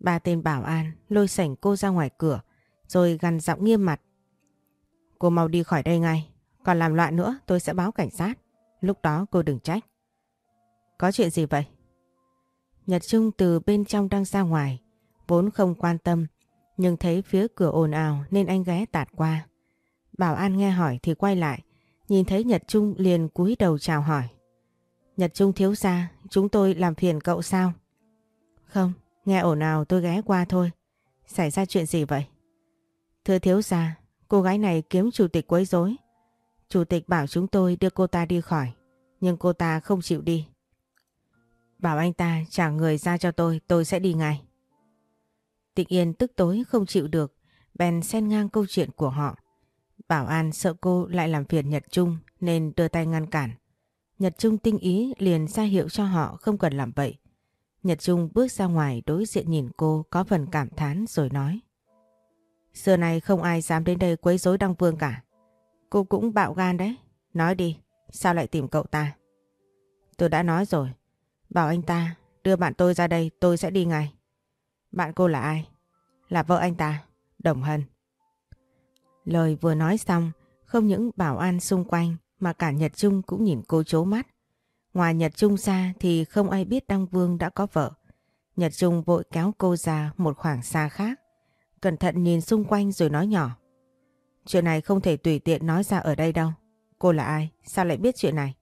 Ba tên bảo an lôi sảnh cô ra ngoài cửa rồi gằn giọng nghiêm mặt. Cô mau đi khỏi đây ngay. Còn làm loạn nữa tôi sẽ báo cảnh sát. Lúc đó cô đừng trách. Có chuyện gì vậy? Nhật Trung từ bên trong đang ra ngoài. Vốn không quan tâm nhưng thấy phía cửa ồn ào nên anh ghé tạt qua. Bảo An nghe hỏi thì quay lại, nhìn thấy Nhật Trung liền cúi đầu chào hỏi. Nhật Trung thiếu gia, chúng tôi làm phiền cậu sao? Không, nghe ồn ào tôi ghé qua thôi. Xảy ra chuyện gì vậy? Thưa thiếu gia, cô gái này kiếm chủ tịch quấy rối. Chủ tịch bảo chúng tôi đưa cô ta đi khỏi, nhưng cô ta không chịu đi. Bảo anh ta trả người ra cho tôi, tôi sẽ đi ngay. Tịnh Yên tức tối không chịu được, bèn xen ngang câu chuyện của họ. Bảo An sợ cô lại làm phiền Nhật Trung nên đưa tay ngăn cản. Nhật Trung tinh ý liền ra hiệu cho họ không cần làm vậy. Nhật Trung bước ra ngoài đối diện nhìn cô có phần cảm thán rồi nói. Xưa này không ai dám đến đây quấy rối Đăng Vương cả. Cô cũng bạo gan đấy. Nói đi, sao lại tìm cậu ta? Tôi đã nói rồi. Bảo anh ta đưa bạn tôi ra đây tôi sẽ đi ngay. Bạn cô là ai? Là vợ anh ta, Đồng Hân. Lời vừa nói xong, không những bảo an xung quanh mà cả Nhật Trung cũng nhìn cô chố mắt. Ngoài Nhật Trung ra thì không ai biết Đăng Vương đã có vợ. Nhật Trung vội kéo cô ra một khoảng xa khác. Cẩn thận nhìn xung quanh rồi nói nhỏ. Chuyện này không thể tùy tiện nói ra ở đây đâu. Cô là ai? Sao lại biết chuyện này?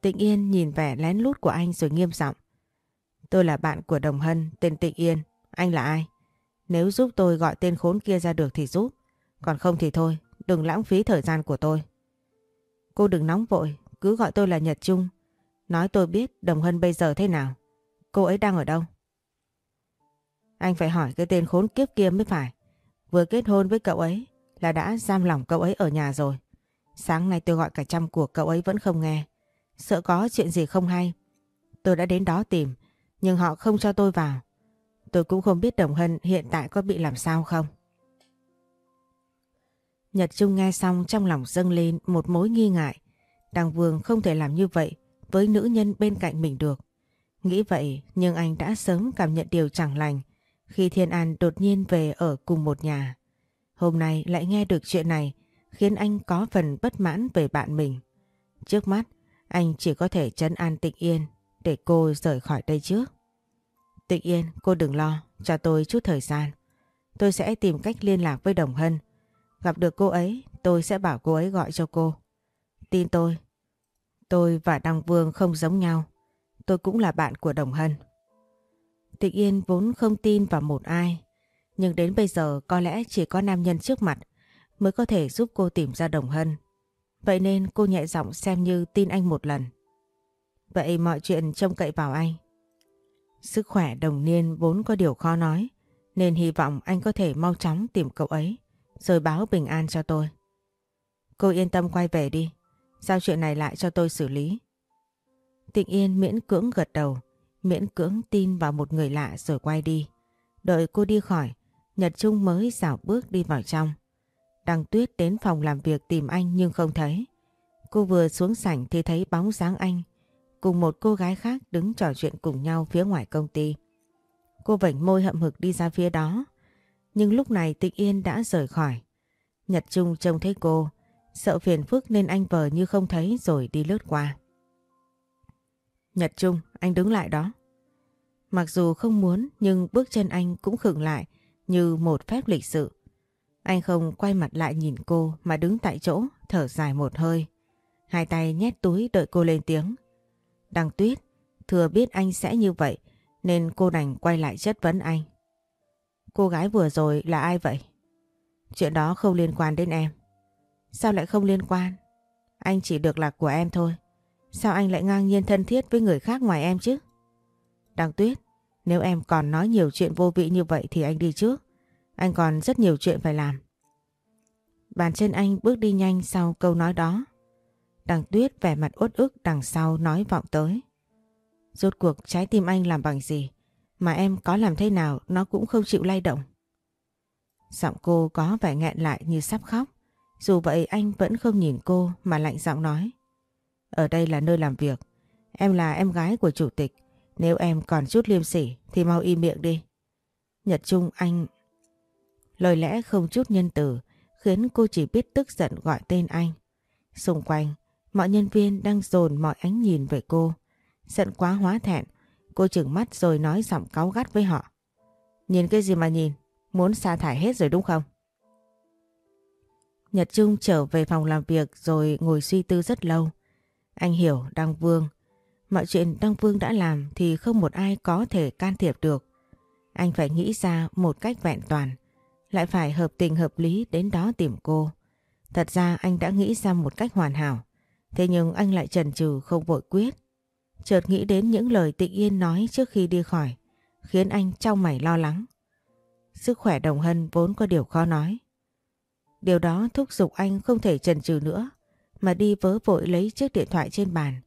Tịnh Yên nhìn vẻ lén lút của anh rồi nghiêm giọng. Tôi là bạn của Đồng Hân, tên Tịnh Yên. Anh là ai? Nếu giúp tôi gọi tên khốn kia ra được thì giúp. Còn không thì thôi, đừng lãng phí thời gian của tôi. Cô đừng nóng vội, cứ gọi tôi là Nhật Trung. Nói tôi biết Đồng Hân bây giờ thế nào. Cô ấy đang ở đâu? Anh phải hỏi cái tên khốn kiếp kia mới phải. Vừa kết hôn với cậu ấy là đã giam lỏng cậu ấy ở nhà rồi. Sáng nay tôi gọi cả trăm cuộc cậu ấy vẫn không nghe. Sợ có chuyện gì không hay. Tôi đã đến đó tìm, nhưng họ không cho tôi vào. Tôi cũng không biết Đồng Hân hiện tại có bị làm sao không. Nhật Trung nghe xong trong lòng dâng lên một mối nghi ngại. Đằng Vương không thể làm như vậy với nữ nhân bên cạnh mình được. Nghĩ vậy nhưng anh đã sớm cảm nhận điều chẳng lành khi Thiên An đột nhiên về ở cùng một nhà. Hôm nay lại nghe được chuyện này khiến anh có phần bất mãn về bạn mình. Trước mắt anh chỉ có thể chấn an Tịnh Yên để cô rời khỏi đây trước. Tịnh Yên, cô đừng lo, cho tôi chút thời gian. Tôi sẽ tìm cách liên lạc với Đồng Hân. Gặp được cô ấy, tôi sẽ bảo cô ấy gọi cho cô. Tin tôi, tôi và Đăng Vương không giống nhau. Tôi cũng là bạn của Đồng Hân. Tịnh Yên vốn không tin vào một ai. Nhưng đến bây giờ có lẽ chỉ có nam nhân trước mặt mới có thể giúp cô tìm ra Đồng Hân. Vậy nên cô nhẹ giọng xem như tin anh một lần. Vậy mọi chuyện trông cậy vào anh. Sức khỏe đồng niên vốn có điều khó nói, nên hy vọng anh có thể mau chóng tìm cậu ấy, rồi báo bình an cho tôi. Cô yên tâm quay về đi, giao chuyện này lại cho tôi xử lý. Tịnh Yên miễn cưỡng gật đầu, miễn cưỡng tin vào một người lạ rồi quay đi. Đợi cô đi khỏi, Nhật Trung mới dạo bước đi vào trong. Đăng Tuyết đến phòng làm việc tìm anh nhưng không thấy. Cô vừa xuống sảnh thì thấy bóng dáng anh cùng một cô gái khác đứng trò chuyện cùng nhau phía ngoài công ty. Cô vảnh môi hậm hực đi ra phía đó. Nhưng lúc này Tịnh Yên đã rời khỏi. Nhật Trung trông thấy cô, sợ phiền phức nên anh vờ như không thấy rồi đi lướt qua. Nhật Trung, anh đứng lại đó. Mặc dù không muốn nhưng bước chân anh cũng khựng lại như một phép lịch sự. Anh không quay mặt lại nhìn cô mà đứng tại chỗ thở dài một hơi. Hai tay nhét túi đợi cô lên tiếng. Đăng Tuyết, thừa biết anh sẽ như vậy nên cô đành quay lại chất vấn anh. Cô gái vừa rồi là ai vậy? Chuyện đó không liên quan đến em. Sao lại không liên quan? Anh chỉ được là của em thôi. Sao anh lại ngang nhiên thân thiết với người khác ngoài em chứ? Đăng Tuyết, nếu em còn nói nhiều chuyện vô vị như vậy thì anh đi trước. Anh còn rất nhiều chuyện phải làm. Bàn chân anh bước đi nhanh sau câu nói đó. Đằng Tuyết vẻ mặt uất ức đằng sau nói vọng tới. Rốt cuộc trái tim anh làm bằng gì mà em có làm thế nào nó cũng không chịu lay động. Giọng cô có vẻ nghẹn lại như sắp khóc. Dù vậy anh vẫn không nhìn cô mà lạnh giọng nói. Ở đây là nơi làm việc. Em là em gái của chủ tịch. Nếu em còn chút liêm sỉ thì mau im miệng đi. Nhật Trung anh... Lời lẽ không chút nhân từ khiến cô chỉ biết tức giận gọi tên anh. Xung quanh, mọi nhân viên đang dồn mọi ánh nhìn về cô. Giận quá hóa thẹn, cô chừng mắt rồi nói giọng cáu gắt với họ. Nhìn cái gì mà nhìn, muốn sa thải hết rồi đúng không? Nhật Trung trở về phòng làm việc rồi ngồi suy tư rất lâu. Anh hiểu Đăng Vương. Mọi chuyện Đăng Vương đã làm thì không một ai có thể can thiệp được. Anh phải nghĩ ra một cách vẹn toàn, lại phải hợp tình hợp lý đến đó tìm cô. Thật ra anh đã nghĩ ra một cách hoàn hảo, thế nhưng anh lại chần chừ không vội quyết. Chợt nghĩ đến những lời tịnh yên nói trước khi đi khỏi, khiến anh trong mày lo lắng. Sức khỏe đồng hân vốn có điều khó nói. Điều đó thúc giục anh không thể chần chừ nữa, mà đi vớ vội lấy chiếc điện thoại trên bàn,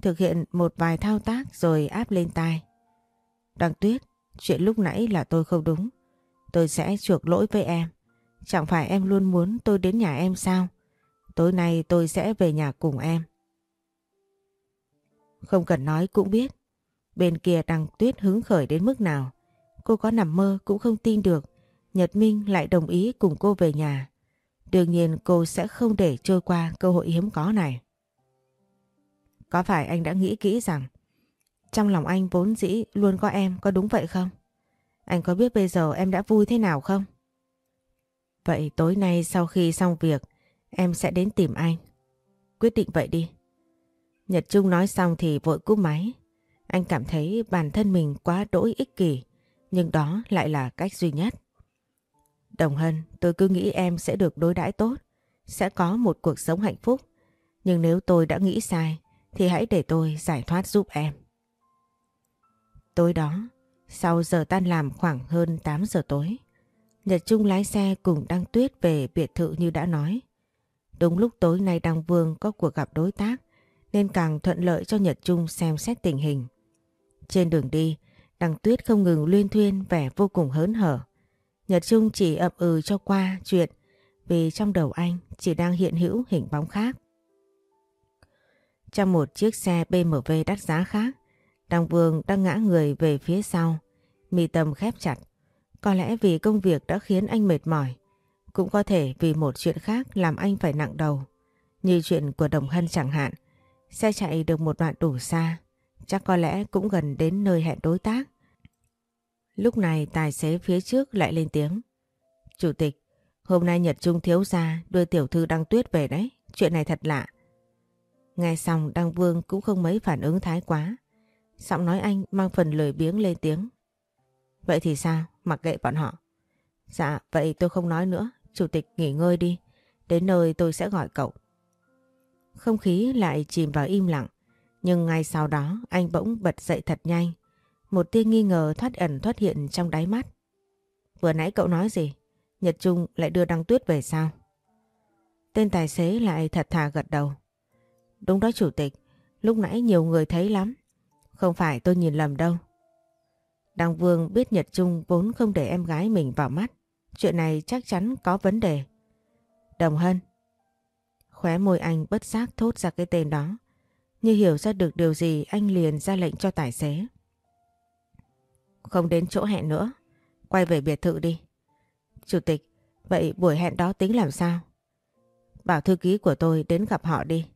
thực hiện một vài thao tác rồi áp lên tai. Đăng tuyết, chuyện lúc nãy là tôi không đúng. Tôi sẽ chuộc lỗi với em. Chẳng phải em luôn muốn tôi đến nhà em sao? Tối nay tôi sẽ về nhà cùng em. Không cần nói cũng biết. Bên kia đăng tuyết hứng khởi đến mức nào. Cô có nằm mơ cũng không tin được. Nhật Minh lại đồng ý cùng cô về nhà. Đương nhiên cô sẽ không để trôi qua cơ hội hiếm có này. Có phải anh đã nghĩ kỹ rằng trong lòng anh vốn dĩ luôn có em có đúng vậy không? Anh có biết bây giờ em đã vui thế nào không? Vậy tối nay sau khi xong việc em sẽ đến tìm anh. Quyết định vậy đi. Nhật Trung nói xong thì vội cúp máy. Anh cảm thấy bản thân mình quá đỗi ích kỷ, nhưng đó lại là cách duy nhất. Đồng Hân, tôi cứ nghĩ em sẽ được đối đãi tốt, sẽ có một cuộc sống hạnh phúc. Nhưng nếu tôi đã nghĩ sai, thì hãy để tôi giải thoát giúp em. Tối đó, sau giờ tan làm khoảng hơn 8 giờ tối, Nhật Trung lái xe cùng Đăng Tuyết về biệt thự như đã nói. Đúng lúc tối nay Đăng Vương có cuộc gặp đối tác nên càng thuận lợi cho Nhật Trung xem xét tình hình. Trên đường đi, Đăng Tuyết không ngừng luyên thuyên vẻ vô cùng hớn hở. Nhật Trung chỉ ậm ừ cho qua chuyện vì trong đầu anh chỉ đang hiện hữu hình bóng khác. Trong một chiếc xe BMW đắt giá khác, Đăng Vương đang ngã người về phía sau, mi tâm khép chặt. Có lẽ vì công việc đã khiến anh mệt mỏi, cũng có thể vì một chuyện khác làm anh phải nặng đầu. Như chuyện của Đồng Hân chẳng hạn, xe chạy được một đoạn đủ xa, chắc có lẽ cũng gần đến nơi hẹn đối tác. Lúc này tài xế phía trước lại lên tiếng. Chủ tịch, hôm nay Nhật Trung thiếu gia đưa tiểu thư Đăng Tuyết về đấy, chuyện này thật lạ. Nghe xong Đăng Vương cũng không mấy phản ứng thái quá. Giọng nói anh mang phần lười biếng lên tiếng. Vậy thì sao? Mặc kệ bọn họ. Dạ, vậy tôi không nói nữa. Chủ tịch nghỉ ngơi đi. Đến nơi tôi sẽ gọi cậu. Không khí lại chìm vào im lặng. Nhưng ngay sau đó anh bỗng bật dậy thật nhanh. Một tia nghi ngờ thoát ẩn thoát hiện trong đáy mắt. Vừa nãy cậu nói gì? Nhật Trung lại đưa Đăng Tuyết về sao? Tên tài xế lại thật thà gật đầu. Đúng đó chủ tịch, lúc nãy nhiều người thấy lắm. Không phải tôi nhìn lầm đâu. Đăng Vương biết Nhật Trung vốn không để em gái mình vào mắt. Chuyện này chắc chắn có vấn đề. Đồng Hân. Khóe môi anh bất giác thốt ra cái tên đó. Như hiểu ra được điều gì anh liền ra lệnh cho tài xế. Không đến chỗ hẹn nữa. Quay về biệt thự đi. Chủ tịch, vậy buổi hẹn đó tính làm sao? Bảo thư ký của tôi đến gặp họ đi.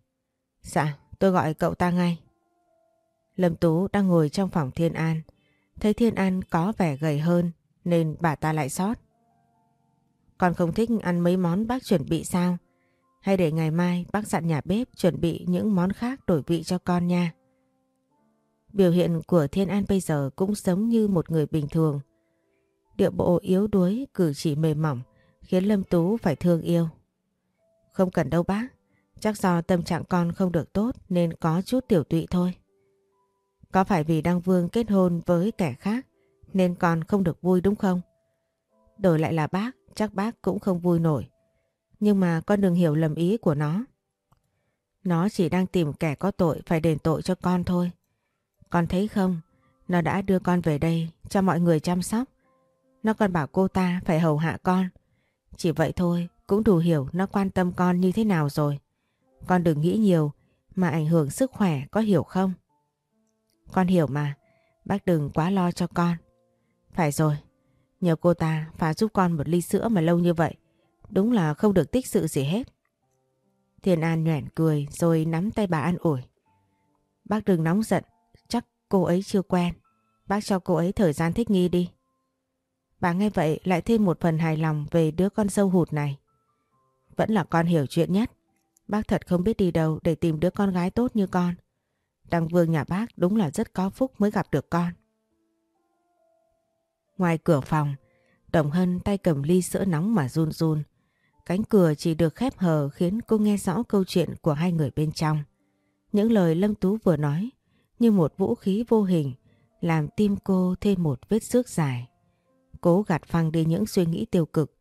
Dạ, tôi gọi cậu ta ngay. Lâm Tú đang ngồi trong phòng Thiên An. Thấy Thiên An có vẻ gầy hơn nên bà ta lại sót. Con không thích ăn mấy món bác chuẩn bị sao? Hay để ngày mai bác dặn nhà bếp chuẩn bị những món khác đổi vị cho con nha. Biểu hiện của Thiên An bây giờ cũng giống như một người bình thường. Điệu bộ yếu đuối, cử chỉ mềm mỏng khiến Lâm Tú phải thương yêu. Không cần đâu bác, chắc do tâm trạng con không được tốt nên có chút tiểu tụy thôi. Có phải vì Đăng Vương kết hôn với kẻ khác nên con không được vui đúng không? Đổi lại là bác, chắc bác cũng không vui nổi. Nhưng mà con đừng hiểu lầm ý của nó. Nó chỉ đang tìm kẻ có tội phải đền tội cho con thôi. Con thấy không, nó đã đưa con về đây cho mọi người chăm sóc. Nó còn bảo cô ta phải hầu hạ con. Chỉ vậy thôi, cũng đủ hiểu nó quan tâm con như thế nào rồi. Con đừng nghĩ nhiều mà ảnh hưởng sức khỏe có hiểu không? Con hiểu mà, bác đừng quá lo cho con. Phải rồi, nhờ cô ta phá giúp con một ly sữa mà lâu như vậy. Đúng là không được tích sự gì hết. Thiên An nhoẻn cười rồi nắm tay bà an ủi. Bác đừng nóng giận, chắc cô ấy chưa quen. Bác cho cô ấy thời gian thích nghi đi. Bà nghe vậy lại thêm một phần hài lòng về đứa con sâu hụt này. Vẫn là con hiểu chuyện nhất. Bác thật không biết đi đâu để tìm đứa con gái tốt như con. Đăng Vương nhà bác đúng là rất có phúc mới gặp được con. Ngoài cửa phòng, Đồng Hân tay cầm ly sữa nóng mà run run. Cánh cửa chỉ được khép hờ khiến cô nghe rõ câu chuyện của hai người bên trong. Những lời Lâm Tú vừa nói như một vũ khí vô hình làm tim cô thêm một vết xước dài. Cố gạt phăng đi những suy nghĩ tiêu cực.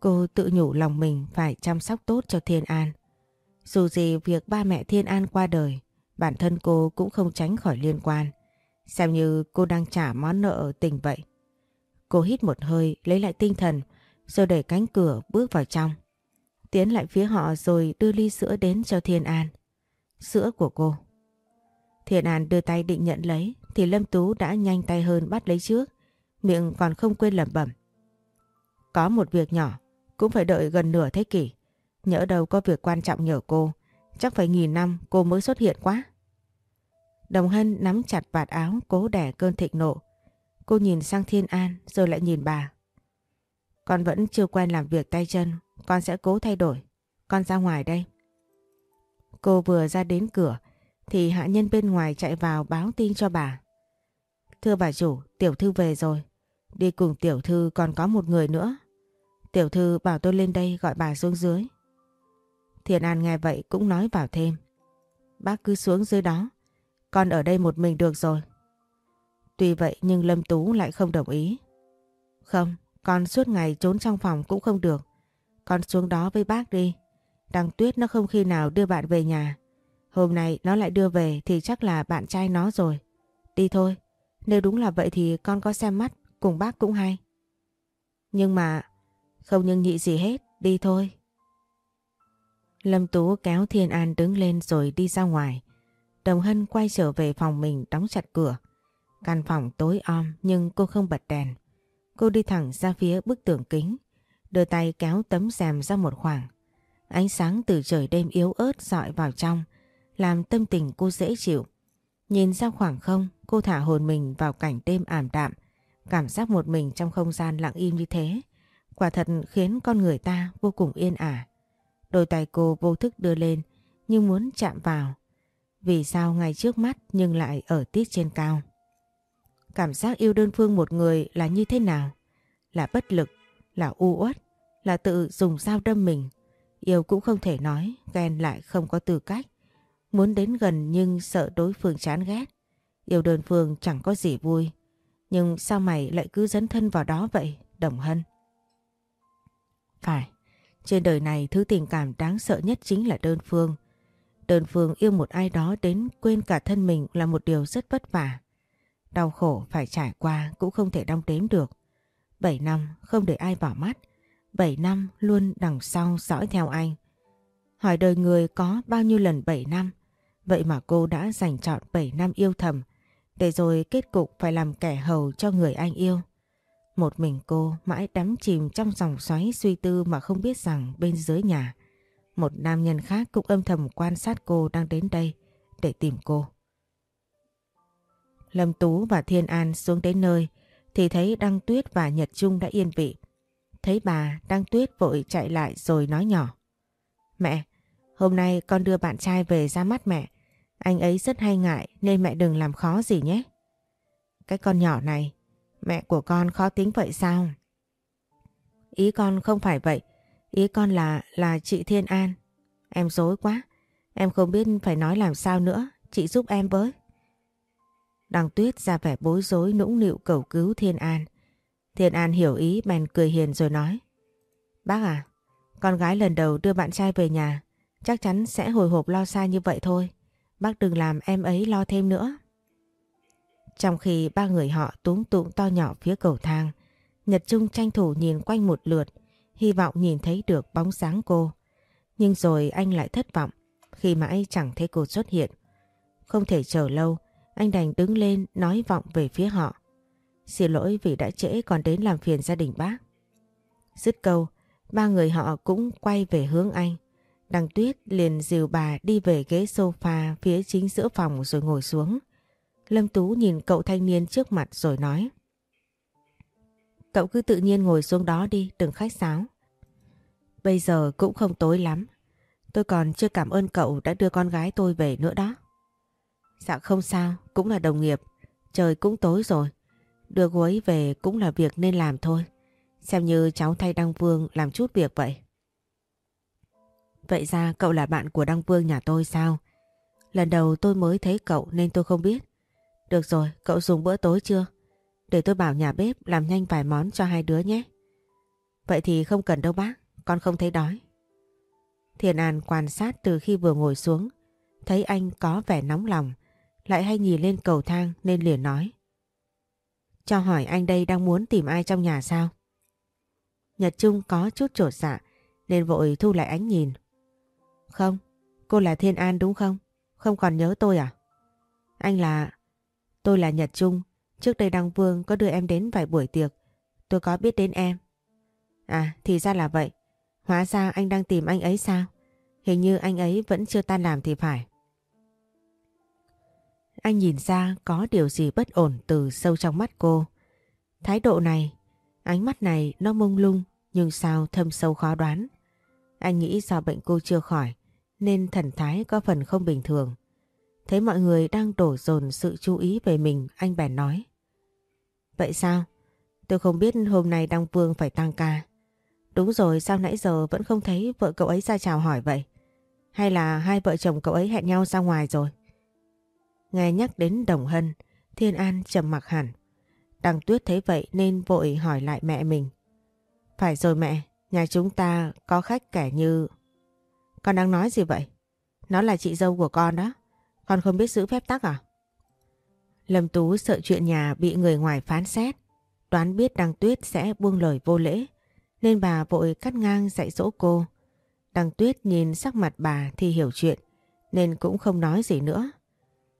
Cô tự nhủ lòng mình phải chăm sóc tốt cho Thiên An. Dù gì việc ba mẹ Thiên An qua đời, bản thân cô cũng không tránh khỏi liên quan. Xem như cô đang trả món nợ tình vậy. Cô hít một hơi, lấy lại tinh thần, rồi đẩy cánh cửa bước vào trong. Tiến lại phía họ rồi đưa ly sữa đến cho Thiên An. Sữa của cô. Thiên An đưa tay định nhận lấy, thì Lâm Tú đã nhanh tay hơn bắt lấy trước, miệng còn không quên lẩm bẩm. Có một việc nhỏ, cũng phải đợi gần nửa thế kỷ. Nhỡ đâu có việc quan trọng nhờ cô, chắc phải nghìn năm cô mới xuất hiện quá. Đồng Hân nắm chặt vạt áo cố đẻ cơn thịnh nộ. Cô nhìn sang Thiên An rồi lại nhìn bà. Con vẫn chưa quen làm việc tay chân, con sẽ cố thay đổi. Con ra ngoài đây. Cô vừa ra đến cửa thì hạ nhân bên ngoài chạy vào báo tin cho bà. Thưa bà chủ, tiểu thư về rồi. Đi cùng tiểu thư còn có một người nữa. Tiểu thư bảo tôi lên đây gọi bà xuống dưới. Thiền An nghe vậy cũng nói vào thêm. Bác cứ xuống dưới đó. Con ở đây một mình được rồi. Tuy vậy nhưng Lâm Tú lại không đồng ý. Không, con suốt ngày trốn trong phòng cũng không được. Con xuống đó với bác đi. Đằng Tuyết nó không khi nào đưa bạn về nhà. Hôm nay nó lại đưa về thì chắc là bạn trai nó rồi. Đi thôi. Nếu đúng là vậy thì con có xem mắt cùng bác cũng hay. Nhưng mà không nhưng nhị gì hết. Đi thôi. Lâm Tú kéo Thiên An đứng lên rồi đi ra ngoài. Đồng Hân quay trở về phòng mình đóng chặt cửa. Căn phòng tối om nhưng cô không bật đèn. Cô đi thẳng ra phía bức tường kính, đưa tay kéo tấm rèm ra một khoảng. Ánh sáng từ trời đêm yếu ớt dọi vào trong, làm tâm tình cô dễ chịu. Nhìn ra khoảng không, cô thả hồn mình vào cảnh đêm ảm đạm, cảm giác một mình trong không gian lặng im như thế. Quả thật khiến con người ta vô cùng yên ả. Đôi tay cô vô thức đưa lên, như muốn chạm vào. Vì sao ngay trước mắt nhưng lại ở tít trên cao? Cảm giác yêu đơn phương một người là như thế nào? Là bất lực, là u uất, là tự dùng dao đâm mình. Yêu cũng không thể nói, ghen lại không có tư cách. Muốn đến gần nhưng sợ đối phương chán ghét. Yêu đơn phương chẳng có gì vui. Nhưng sao mày lại cứ dấn thân vào đó vậy, Đồng Hân? Phải, trên đời này, thứ tình cảm đáng sợ nhất chính là đơn phương. Đơn phương yêu một ai đó đến quên cả thân mình là một điều rất vất vả. Đau khổ phải trải qua cũng không thể đong đếm được. 7 năm không để ai vào mắt. 7 năm luôn đằng sau dõi theo anh. Hỏi đời người có bao nhiêu lần 7 năm. Vậy mà cô đã dành chọn 7 năm yêu thầm. Để rồi kết cục phải làm kẻ hầu cho người anh yêu. Một mình cô mãi đắm chìm trong dòng xoáy suy tư mà không biết rằng bên dưới nhà. Một nam nhân khác cũng âm thầm quan sát cô đang đến đây để tìm cô. Lâm Tú và Thiên An xuống đến nơi thì thấy Đăng Tuyết và Nhật Trung đã yên vị. Thấy bà, Đăng Tuyết vội chạy lại rồi nói nhỏ. Mẹ, hôm nay con đưa bạn trai về ra mắt mẹ. Anh ấy rất hay ngại nên mẹ đừng làm khó gì nhé. Cái con nhỏ này, mẹ của con khó tính vậy sao? Ý con không phải vậy. Ý con là là chị Thiên An. Em dối quá. Em không biết phải nói làm sao nữa. Chị giúp em với. Đằng Tuyết ra vẻ bối rối nũng nịu cầu cứu Thiên An. Thiên An hiểu ý bèn cười hiền rồi nói. Bác à, con gái lần đầu đưa bạn trai về nhà, chắc chắn sẽ hồi hộp lo xa như vậy thôi. Bác đừng làm em ấy lo thêm nữa. Trong khi ba người họ túm tụm to nhỏ phía cầu thang, Nhật Trung tranh thủ nhìn quanh một lượt, hy vọng nhìn thấy được bóng sáng cô. Nhưng rồi anh lại thất vọng khi mãi chẳng thấy cô xuất hiện. Không thể chờ lâu, anh đành đứng lên nói vọng về phía họ. Xin lỗi vì đã trễ còn đến làm phiền gia đình bác. Dứt câu, ba người họ cũng quay về hướng anh. Đằng Tuyết liền dìu bà đi về ghế sofa phía chính giữa phòng rồi ngồi xuống. Lâm Tú nhìn cậu thanh niên trước mặt rồi nói. Cậu cứ tự nhiên ngồi xuống đó đi, đừng khách sáo. Bây giờ cũng không tối lắm. Tôi còn chưa cảm ơn cậu đã đưa con gái tôi về nữa đó. Dạ không sao, cũng là đồng nghiệp. Trời cũng tối rồi. Đưa cô ấy về cũng là việc nên làm thôi. Xem như cháu thay Đăng Vương làm chút việc vậy. Vậy ra cậu là bạn của Đăng Vương nhà tôi sao? Lần đầu tôi mới thấy cậu nên tôi không biết. Được rồi, cậu dùng bữa tối chưa? Để tôi bảo nhà bếp làm nhanh vài món cho hai đứa nhé. Vậy thì không cần đâu bác, con không thấy đói. Thiền An quan sát từ khi vừa ngồi xuống, thấy anh có vẻ nóng lòng, lại hay nhìn lên cầu thang nên liền nói. Cho hỏi anh đây đang muốn tìm ai trong nhà sao? Nhật Trung có chút trột dạ nên vội thu lại ánh nhìn. Không, cô là Thiên An đúng không? Không còn nhớ tôi à? Anh là... Tôi là Nhật Trung. Trước đây Đăng Vương có đưa em đến vài buổi tiệc. Tôi có biết đến em. À, thì ra là vậy. Hóa ra anh đang tìm anh ấy sao? Hình như anh ấy vẫn chưa tan làm thì phải. Anh nhìn ra có điều gì bất ổn từ sâu trong mắt cô. Thái độ này, ánh mắt này nó mông lung nhưng sao thâm sâu khó đoán. Anh nghĩ do bệnh cô chưa khỏi nên thần thái có phần không bình thường. Thấy mọi người đang đổ dồn sự chú ý về mình, anh bèn nói. Vậy sao? Tôi không biết hôm nay Đăng Vương phải tăng ca. Đúng rồi, sao nãy giờ vẫn không thấy vợ cậu ấy ra chào hỏi vậy? Hay là hai vợ chồng cậu ấy hẹn nhau ra ngoài rồi? Nghe nhắc đến Đồng Hân, Thiên An trầm mặc hẳn. Đăng Tuyết thấy vậy nên vội hỏi lại mẹ mình. Phải rồi mẹ, nhà chúng ta có khách kẻ như... Con đang nói gì vậy? Nó là chị dâu của con đó. Con không biết giữ phép tắc à? Lâm Tú sợ chuyện nhà bị người ngoài phán xét. Đoán biết Đăng Tuyết sẽ buông lời vô lễ. Nên bà vội cắt ngang dạy dỗ cô. Đăng Tuyết nhìn sắc mặt bà thì hiểu chuyện. Nên cũng không nói gì nữa.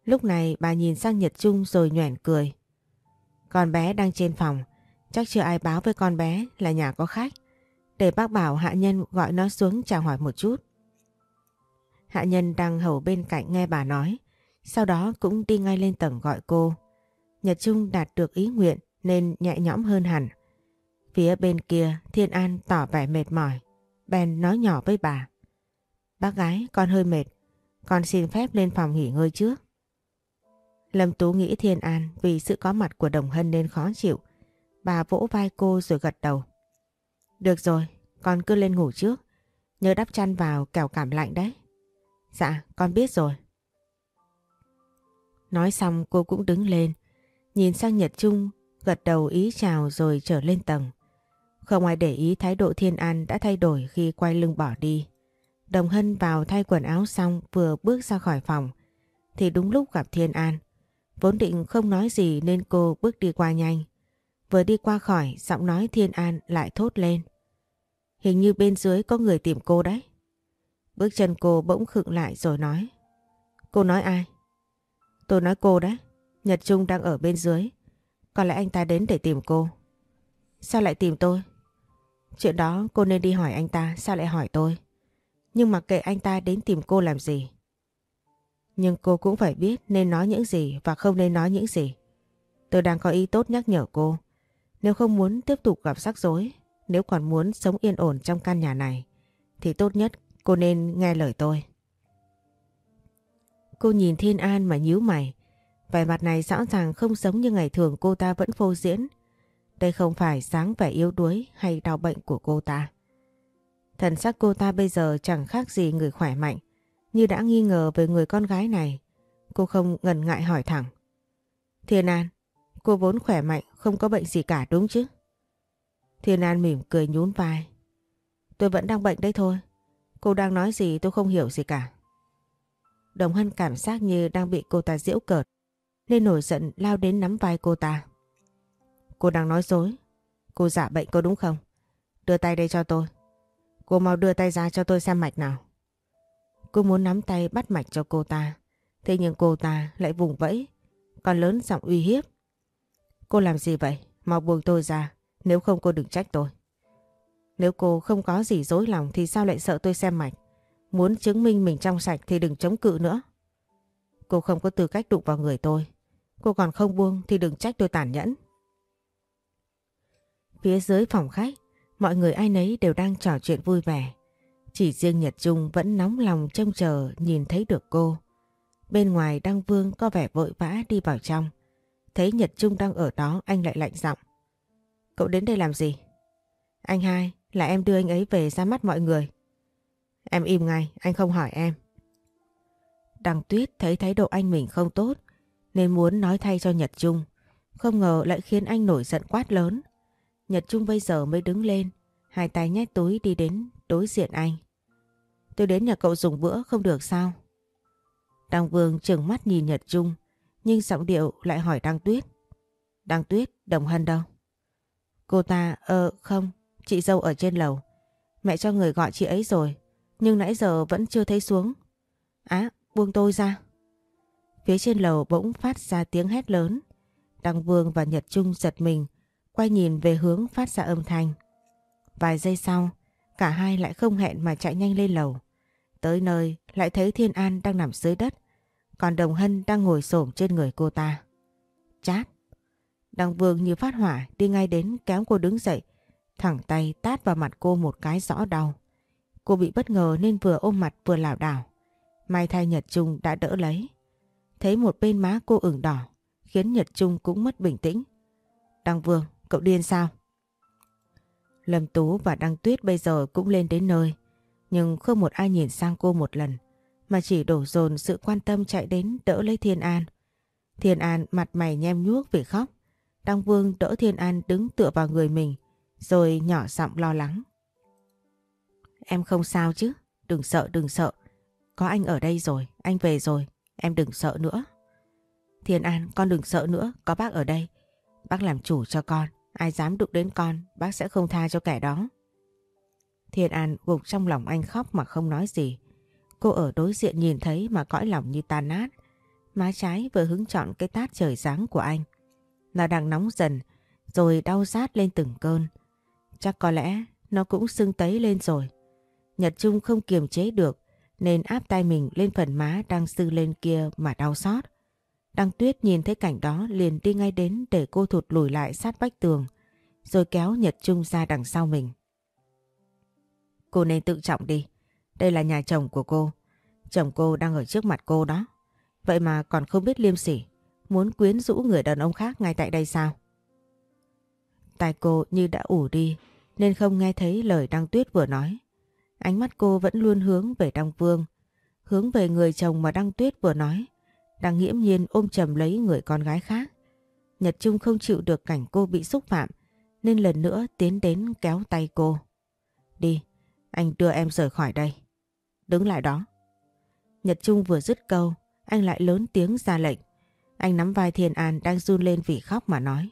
Lúc này bà nhìn sang Nhật Trung rồi nhoẻn cười. Con bé đang trên phòng. Chắc chưa ai báo với con bé là nhà có khách. Để bác bảo hạ nhân gọi nó xuống chào hỏi một chút. Hạ nhân đang hầu bên cạnh nghe bà nói. Sau đó cũng đi ngay lên tầng gọi cô. Nhật Trung đạt được ý nguyện nên nhẹ nhõm hơn hẳn. Phía bên kia Thiên An tỏ vẻ mệt mỏi. Ben nói nhỏ với bà. Bác gái con hơi mệt. Con xin phép lên phòng nghỉ ngơi trước. Lâm Tú nghĩ Thiên An vì sự có mặt của Đồng Hân nên khó chịu. Bà vỗ vai cô rồi gật đầu. Được rồi, con cứ lên ngủ trước. Nhớ đắp chăn vào kẻo cảm lạnh đấy. Dạ, con biết rồi. Nói xong cô cũng đứng lên, nhìn sang Nhật Trung, gật đầu ý chào rồi trở lên tầng. Không ai để ý thái độ Thiên An đã thay đổi khi quay lưng bỏ đi. Đồng Hân vào thay quần áo xong vừa bước ra khỏi phòng, thì đúng lúc gặp Thiên An. Vốn định không nói gì nên cô bước đi qua nhanh. Vừa đi qua khỏi, giọng nói Thiên An lại thốt lên. Hình như bên dưới có người tìm cô đấy. Bước chân cô bỗng khựng lại rồi nói. Cô nói ai? Tôi nói cô đấy. Nhật Trung đang ở bên dưới. Có lẽ anh ta đến để tìm cô. Sao lại tìm tôi? Chuyện đó cô nên đi hỏi anh ta, sao lại hỏi tôi? Nhưng mà kệ anh ta đến tìm cô làm gì? Nhưng cô cũng phải biết nên nói những gì và không nên nói những gì. Tôi đang có ý tốt nhắc nhở cô. Nếu không muốn tiếp tục gặp rắc rối, nếu còn muốn sống yên ổn trong căn nhà này, thì tốt nhất cô nên nghe lời tôi. Cô nhìn Thiên An mà nhíu mày. Vẻ mặt này rõ ràng không giống như ngày thường cô ta vẫn phô diễn. Đây không phải sáng vẻ yếu đuối hay đau bệnh của cô ta. Thần sắc cô ta bây giờ chẳng khác gì người khỏe mạnh. Như đã nghi ngờ về người con gái này. Cô không ngần ngại hỏi thẳng. Thiên An, cô vốn khỏe mạnh, không có bệnh gì cả đúng chứ? Thiên An mỉm cười nhún vai. Tôi vẫn đang bệnh đây thôi. Cô đang nói gì tôi không hiểu gì cả. Đồng Hân cảm giác như đang bị cô ta giễu cợt, nên nổi giận lao đến nắm vai cô ta. Cô đang nói dối. Cô giả bệnh cô đúng không? Đưa tay đây cho tôi. Cô mau đưa tay ra cho tôi xem mạch nào. Cô muốn nắm tay bắt mạch cho cô ta. Thế nhưng cô ta lại vùng vẫy, còn lớn giọng uy hiếp. Cô làm gì vậy? Mau buông tôi ra, nếu không cô đừng trách tôi. Nếu cô không có gì dối lòng thì sao lại sợ tôi xem mạch? Muốn chứng minh mình trong sạch thì đừng chống cự nữa. Cô không có tư cách đụng vào người tôi. Cô còn không buông thì đừng trách tôi tàn nhẫn. Phía dưới phòng khách, mọi người ai nấy đều đang trò chuyện vui vẻ. Chỉ riêng Nhật Trung vẫn nóng lòng trông chờ nhìn thấy được cô. Bên ngoài Đăng Vương có vẻ vội vã đi vào trong. Thấy Nhật Trung đang ở đó anh lại lạnh giọng. Cậu đến đây làm gì? Anh hai, là em đưa anh ấy về ra mắt mọi người. Em im ngay, anh không hỏi em. Đằng Tuyết thấy thái độ anh mình không tốt nên muốn nói thay cho Nhật Trung. Không ngờ lại khiến anh nổi giận quát lớn. Nhật Trung bây giờ mới đứng lên, hai tay nhét túi đi đến đối diện anh. Tôi đến nhà cậu dùng bữa không được sao? Đăng Vương trừng mắt nhìn Nhật Trung, nhưng giọng điệu lại hỏi Đăng Tuyết. Đăng Tuyết, Đồng Hân đâu? Cô ta, ờ không, chị dâu ở trên lầu. Mẹ cho người gọi chị ấy rồi, nhưng nãy giờ vẫn chưa thấy xuống. Á, buông tôi ra. Phía trên lầu bỗng phát ra tiếng hét lớn. Đăng Vương và Nhật Trung giật mình, quay nhìn về hướng phát ra âm thanh. Vài giây sau, cả hai lại không hẹn mà chạy nhanh lên lầu. Tới nơi lại thấy Thiên An đang nằm dưới đất, còn Đồng Hân đang ngồi xổm trên người cô ta. Chát! Đăng Vương như phát hỏa đi ngay đến kéo cô đứng dậy, thẳng tay tát vào mặt cô một cái rõ đau. Cô bị bất ngờ nên vừa ôm mặt vừa lảo đảo. May thay Nhật Trung đã đỡ lấy. Thấy một bên má cô ửng đỏ, khiến Nhật Trung cũng mất bình tĩnh. Đăng Vương, cậu điên sao? Lâm Tú và Đăng Tuyết bây giờ cũng lên đến nơi, nhưng không một ai nhìn sang cô một lần, mà chỉ đổ dồn sự quan tâm chạy đến đỡ lấy Thiên An. Thiên An mặt mày nhem nhuốc vì khóc. Đăng Vương đỡ Thiên An đứng tựa vào người mình, rồi nhỏ giọng lo lắng. Em không sao chứ, đừng sợ đừng sợ. Có anh ở đây rồi, anh về rồi, em đừng sợ nữa. Thiên An, con đừng sợ nữa, có bác ở đây. Bác làm chủ cho con, ai dám đụng đến con, bác sẽ không tha cho kẻ đó. Thiên An gục trong lòng anh khóc mà không nói gì. Cô ở đối diện nhìn thấy mà cõi lòng như tan nát. Má trái vừa hứng chọn cái tát trời sáng của anh. Nó đang nóng dần, rồi đau rát lên từng cơn. Chắc có lẽ nó cũng sưng tấy lên rồi. Nhật Trung không kiềm chế được, nên áp tay mình lên phần má đang sưng lên kia mà đau xót. Đăng Tuyết nhìn thấy cảnh đó liền đi ngay đến để cô thụt lùi lại sát vách tường, rồi kéo Nhật Trung ra đằng sau mình. Cô nên tự trọng đi. Đây là nhà chồng của cô. Chồng cô đang ở trước mặt cô đó. Vậy mà còn không biết liêm sỉ. Muốn quyến rũ người đàn ông khác ngay tại đây sao? Tai cô như đã ủ đi nên không nghe thấy lời Đăng Tuyết vừa nói. Ánh mắt cô vẫn luôn hướng về Đăng Vương. Hướng về người chồng mà Đăng Tuyết vừa nói. Đang nghiễm nhiên ôm chầm lấy người con gái khác. Nhật Trung không chịu được cảnh cô bị xúc phạm nên lần nữa tiến đến kéo tay cô. Đi, anh đưa em rời khỏi đây. Đứng lại đó. Nhật Trung vừa dứt câu, anh lại lớn tiếng ra lệnh. Anh nắm vai Thiên An đang run lên vì khóc mà nói.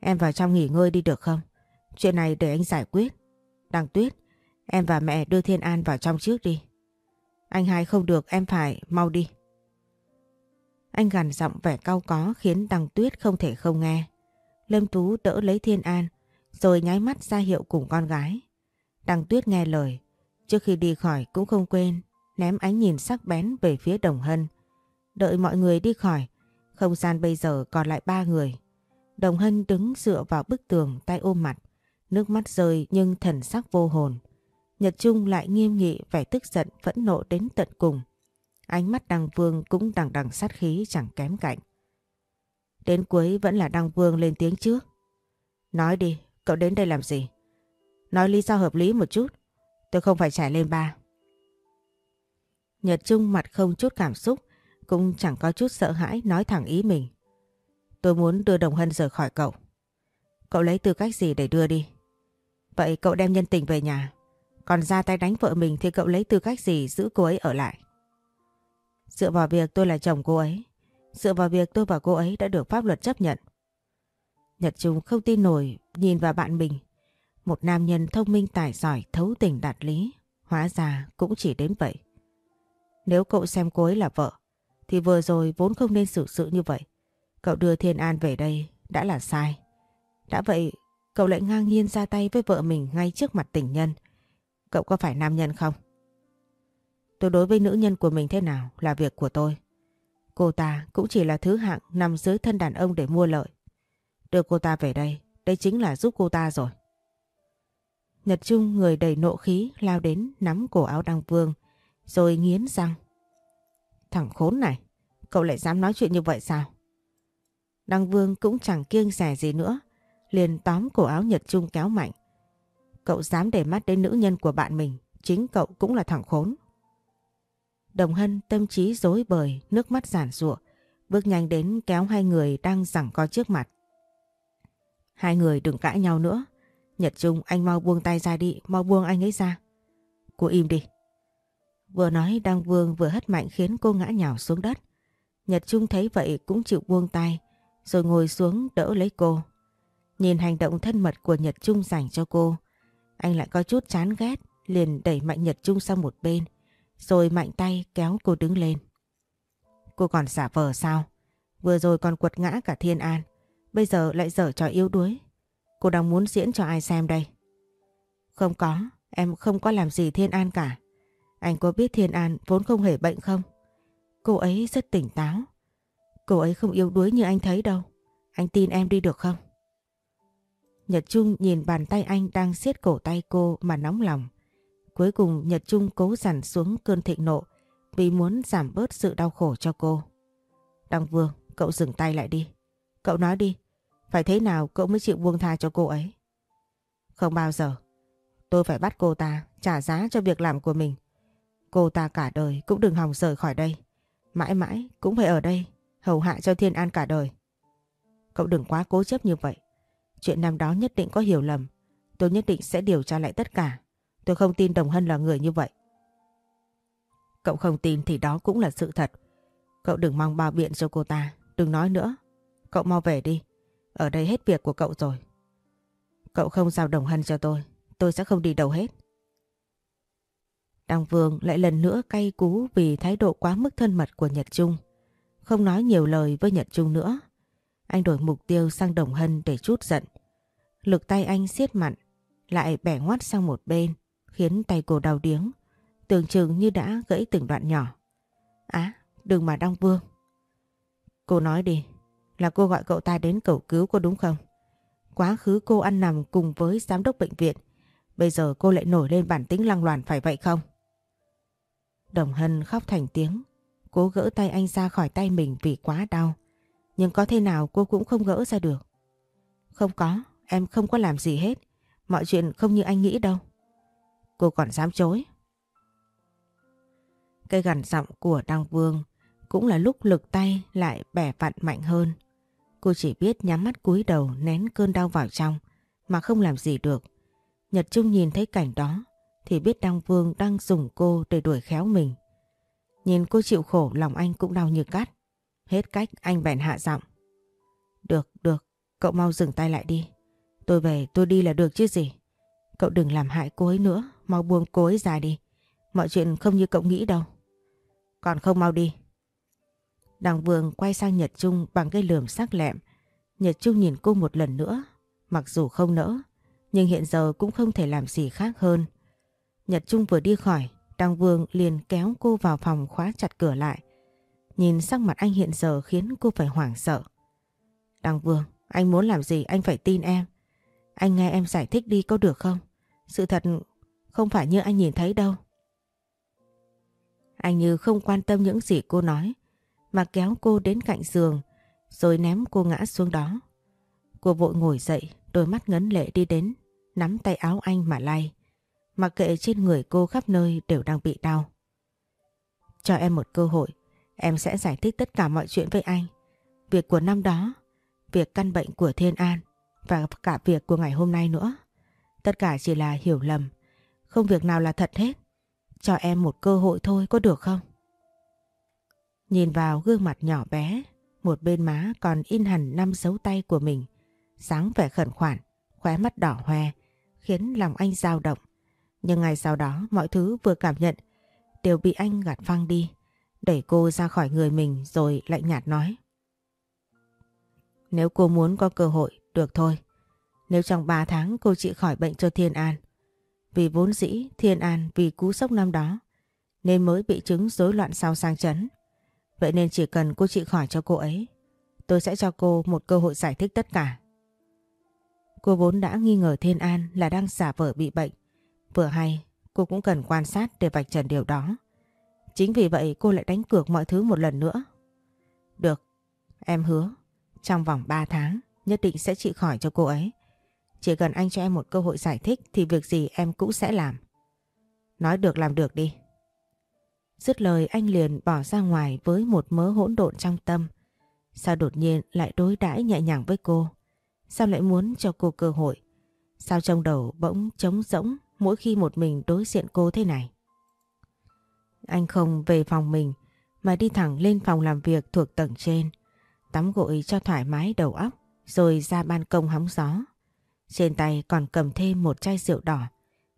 Em vào trong nghỉ ngơi đi được không? Chuyện này để anh giải quyết. Đằng Tuyết, em và mẹ đưa Thiên An vào trong trước đi. Anh hai không được em phải mau đi. Anh gằn giọng vẻ cao có khiến Đằng Tuyết không thể không nghe. Lâm Tú đỡ lấy Thiên An rồi nháy mắt ra hiệu cùng con gái. Đằng Tuyết nghe lời, trước khi đi khỏi cũng không quên ném ánh nhìn sắc bén về phía Đồng Hân. Đợi mọi người đi khỏi, không gian bây giờ còn lại ba người. Đồng Hân đứng dựa vào bức tường tay ôm mặt, nước mắt rơi nhưng thần sắc vô hồn. Nhật Trung lại nghiêm nghị vẻ tức giận phẫn nộ đến tận cùng. Ánh mắt Đăng Vương cũng đằng đằng sát khí chẳng kém cạnh. Đến cuối vẫn là Đăng Vương lên tiếng trước. Nói đi, cậu đến đây làm gì? Nói lý do hợp lý một chút. Tôi không phải trải lên ba. Nhật Trung mặt không chút cảm xúc, cũng chẳng có chút sợ hãi nói thẳng ý mình. Tôi muốn đưa Đồng Hân rời khỏi cậu. Cậu lấy tư cách gì để đưa đi? Vậy cậu đem nhân tình về nhà. Còn ra tay đánh vợ mình thì cậu lấy tư cách gì giữ cô ấy ở lại? Dựa vào việc tôi là chồng cô ấy. Dựa vào việc tôi và cô ấy đã được pháp luật chấp nhận. Nhật Trung không tin nổi nhìn vào bạn mình một nam nhân thông minh tài giỏi thấu tình đạt lý, hóa ra cũng chỉ đến vậy. Nếu cậu xem cô ấy là vợ, thì vừa rồi vốn không nên xử sự như vậy. Cậu đưa Thiên An về đây đã là sai. Đã vậy, cậu lại ngang nhiên ra tay với vợ mình ngay trước mặt tình nhân. Cậu có phải nam nhân không? Tôi đối với nữ nhân của mình thế nào là việc của tôi. Cô ta cũng chỉ là thứ hạng nằm dưới thân đàn ông để mua lợi. Đưa cô ta về đây, đây chính là giúp cô ta rồi. Nhật Trung người đầy nộ khí lao đến nắm cổ áo Đăng Vương rồi nghiến răng. Thằng khốn này, cậu lại dám nói chuyện như vậy sao? Đăng Vương cũng chẳng kiêng rẻ gì nữa, liền tóm cổ áo Nhật Trung kéo mạnh. Cậu dám để mắt đến nữ nhân của bạn mình, chính cậu cũng là thằng khốn. Đồng Hân tâm trí dối bời, nước mắt giản ruộng, bước nhanh đến kéo hai người đang giằng co trước mặt. Hai người đừng cãi nhau nữa. Nhật Trung anh mau buông tay ra đi, mau buông anh ấy ra. Cô im đi. Vừa nói đang Vương vừa hất mạnh khiến cô ngã nhào xuống đất. Nhật Trung thấy vậy cũng chịu buông tay, rồi ngồi xuống đỡ lấy cô. Nhìn hành động thân mật của Nhật Trung dành cho cô, anh lại có chút chán ghét, liền đẩy mạnh Nhật Trung sang một bên, rồi mạnh tay kéo cô đứng lên. Cô còn giả vờ sao? Vừa rồi còn quật ngã cả Thiên An, bây giờ lại dở trò yếu đuối. Cô đang muốn diễn cho ai xem đây? Không có, em không có làm gì Thiên An cả. Anh có biết Thiên An vốn không hề bệnh không? Cô ấy rất tỉnh táo. Cô ấy không yếu đuối như anh thấy đâu. Anh tin em đi được không? Nhật Trung nhìn bàn tay anh đang siết cổ tay cô mà nóng lòng. Cuối cùng Nhật Trung cố dằn xuống cơn thịnh nộ vì muốn giảm bớt sự đau khổ cho cô. Đăng Vương, cậu dừng tay lại đi. Cậu nói đi, phải thế nào cậu mới chịu buông tha cho cô ấy? Không bao giờ. Tôi phải bắt cô ta trả giá cho việc làm của mình. Cô ta cả đời cũng đừng hòng rời khỏi đây. Mãi mãi cũng phải ở đây, hầu hạ cho Thiên An cả đời. Cậu đừng quá cố chấp như vậy. Chuyện năm đó nhất định có hiểu lầm. Tôi nhất định sẽ điều tra lại tất cả. Tôi không tin Đồng Hân là người như vậy. Cậu không tin thì đó cũng là sự thật. Cậu đừng mong bao biện cho cô ta. Đừng nói nữa. Cậu mau về đi. Ở đây hết việc của cậu rồi. Cậu không giao Đồng Hân cho tôi. Tôi sẽ không đi đâu hết. Đăng Vương lại lần nữa cay cú vì thái độ quá mức thân mật của Nhật Trung. Không nói nhiều lời với Nhật Trung nữa. Anh đổi mục tiêu sang Đồng Hân để chút giận. Lực tay anh siết mặn, lại bẻ ngoắt sang một bên, khiến tay cô đau điếng, tưởng chừng như đã gãy từng đoạn nhỏ. Á, đừng mà đong Vương. Cô nói đi, là cô gọi cậu ta đến cầu cứu cô đúng không? Quá khứ cô ăn nằm cùng với giám đốc bệnh viện, bây giờ cô lại nổi lên bản tính lăng loàn phải vậy không? Đồng Hân khóc thành tiếng, cố gỡ tay anh ra khỏi tay mình vì quá đau. Nhưng có thế nào cô cũng không gỡ ra được. Không có, em không có làm gì hết. Mọi chuyện không như anh nghĩ đâu. Cô còn dám chối. Cây gằn giọng của Đăng Vương cũng là lúc lực tay lại bẻ vặn mạnh hơn. Cô chỉ biết nhắm mắt cúi đầu nén cơn đau vào trong mà không làm gì được. Nhật Trung nhìn thấy cảnh đó thì biết Đăng Vương đang dùng cô để đuổi khéo mình. Nhìn cô chịu khổ lòng anh cũng đau như cắt. Hết cách anh bèn hạ giọng. Được, được, cậu mau dừng tay lại đi. Tôi về tôi đi là được chứ gì. Cậu đừng làm hại cô ấy nữa, mau buông cô ấy ra đi. Mọi chuyện không như cậu nghĩ đâu. Còn không mau đi. Đằng Vương quay sang Nhật Trung bằng cái lườm sắc lẹm. Nhật Trung nhìn cô một lần nữa, mặc dù không nỡ, nhưng hiện giờ cũng không thể làm gì khác hơn. Nhật Trung vừa đi khỏi, Đăng Vương liền kéo cô vào phòng khóa chặt cửa lại. Nhìn sắc mặt anh hiện giờ khiến cô phải hoảng sợ. Đăng Vương, anh muốn làm gì anh phải tin em. Anh nghe em giải thích đi có được không? Sự thật không phải như anh nhìn thấy đâu. Anh như không quan tâm những gì cô nói, mà kéo cô đến cạnh giường, rồi ném cô ngã xuống đó. Cô vội ngồi dậy, đôi mắt ngấn lệ đi đến, nắm tay áo anh mà lay. Mặc kệ trên người cô khắp nơi đều đang bị đau. Cho em một cơ hội, em sẽ giải thích tất cả mọi chuyện với anh. Việc của năm đó, việc căn bệnh của Thiên An và cả việc của ngày hôm nay nữa. Tất cả chỉ là hiểu lầm, không việc nào là thật hết. Cho em một cơ hội thôi có được không? Nhìn vào gương mặt nhỏ bé, một bên má còn in hẳn năm dấu tay của mình. Sáng vẻ khẩn khoản, khóe mắt đỏ hoe, khiến lòng anh dao động. Nhưng ngày sau đó mọi thứ vừa cảm nhận đều bị anh gạt phăng đi, đẩy cô ra khỏi người mình rồi lạnh nhạt nói. Nếu cô muốn có cơ hội, được thôi. Nếu trong 3 tháng cô chị khỏi bệnh cho Thiên An, vì vốn dĩ Thiên An vì cú sốc năm đó nên mới bị chứng rối loạn sau sang chấn. Vậy nên chỉ cần cô chị khỏi cho cô ấy, tôi sẽ cho cô một cơ hội giải thích tất cả. Cô vốn đã nghi ngờ Thiên An là đang giả vờ bị bệnh. Vừa hay, cô cũng cần quan sát để vạch trần điều đó. Chính vì vậy cô lại đánh cược mọi thứ một lần nữa. Được, em hứa, Trong vòng 3 tháng nhất định sẽ trị khỏi cho cô ấy. Chỉ cần anh cho em một cơ hội giải thích thì việc gì em cũng sẽ làm. Nói được làm được đi. Dứt lời, anh liền bỏ ra ngoài với một mớ hỗn độn trong tâm. Sao đột nhiên lại đối đãi nhẹ nhàng với cô? Sao lại muốn cho cô cơ hội? Sao trong đầu bỗng trống rỗng mỗi khi một mình đối diện cô thế này? Anh không về phòng mình, mà đi thẳng lên phòng làm việc thuộc tầng trên. Tắm gội cho thoải mái đầu óc rồi ra ban công hóng gió. Trên tay còn cầm thêm một chai rượu đỏ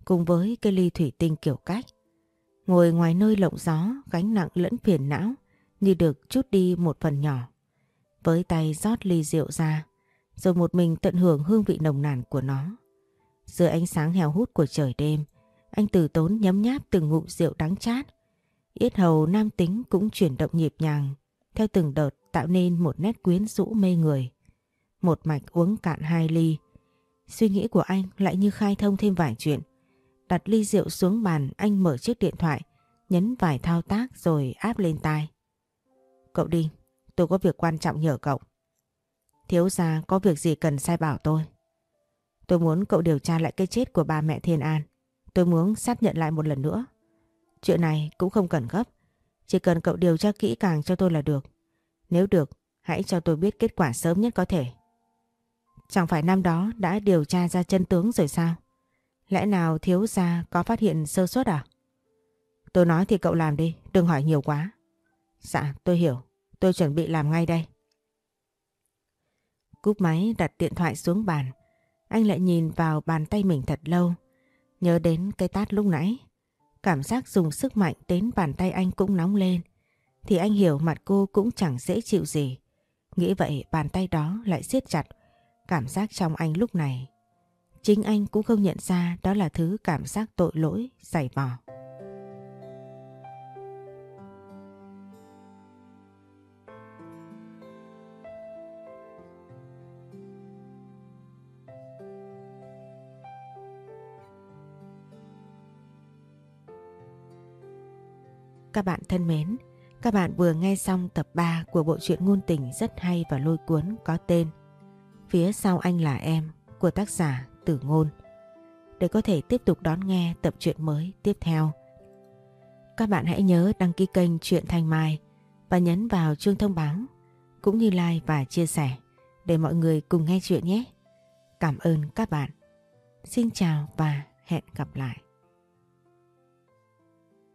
cùng với cây ly thủy tinh kiểu cách. Ngồi ngoài nơi lộng gió, gánh nặng lẫn phiền não như được chút đi một phần nhỏ. Với tay rót ly rượu ra, rồi một mình tận hưởng hương vị nồng nàn của nó. Dưới ánh sáng heo hút của trời đêm, anh từ tốn nhấm nháp từng ngụm rượu đắng chát. Yết hầu nam tính cũng chuyển động nhịp nhàng, theo từng đợt tạo nên một nét quyến rũ mê người. Một mạch uống cạn hai ly. Suy nghĩ của anh lại như khai thông thêm vài chuyện. Đặt ly rượu xuống bàn anh mở chiếc điện thoại, nhấn vài thao tác rồi áp lên tai. Cậu đi, tôi có việc quan trọng nhờ cậu. Thiếu gia có việc gì cần sai bảo tôi. Tôi muốn cậu điều tra lại cái chết của bà mẹ Thiên An. Tôi muốn xác nhận lại một lần nữa. Chuyện này cũng không cần gấp. Chỉ cần cậu điều tra kỹ càng cho tôi là được. Nếu được, hãy cho tôi biết kết quả sớm nhất có thể. Chẳng phải năm đó đã điều tra ra chân tướng rồi sao? Lẽ nào thiếu gia có phát hiện sơ suất à? Tôi nói thì cậu làm đi, đừng hỏi nhiều quá. Dạ, tôi hiểu. Tôi chuẩn bị làm ngay đây. Cúp máy đặt điện thoại xuống bàn. Anh lại nhìn vào bàn tay mình thật lâu. Nhớ đến cây tát lúc nãy. Cảm giác dùng sức mạnh đến bàn tay anh cũng nóng lên. Thì anh hiểu mặt cô cũng chẳng dễ chịu gì. Nghĩ vậy bàn tay đó lại siết chặt. Cảm giác trong anh lúc này. Chính anh cũng không nhận ra đó là thứ cảm giác tội lỗi, dày vò. Các bạn thân mến, các bạn vừa nghe xong tập 3 của bộ truyện ngôn tình rất hay và lôi cuốn có tên Phía sau anh là em, của tác giả Tử Ngôn. Để có thể tiếp tục đón nghe tập truyện mới tiếp theo. Các bạn hãy nhớ đăng ký kênh Truyện Thanh Mai và nhấn vào chuông thông báo, cũng như like và chia sẻ để mọi người cùng nghe chuyện nhé. Cảm ơn các bạn. Xin chào và hẹn gặp lại.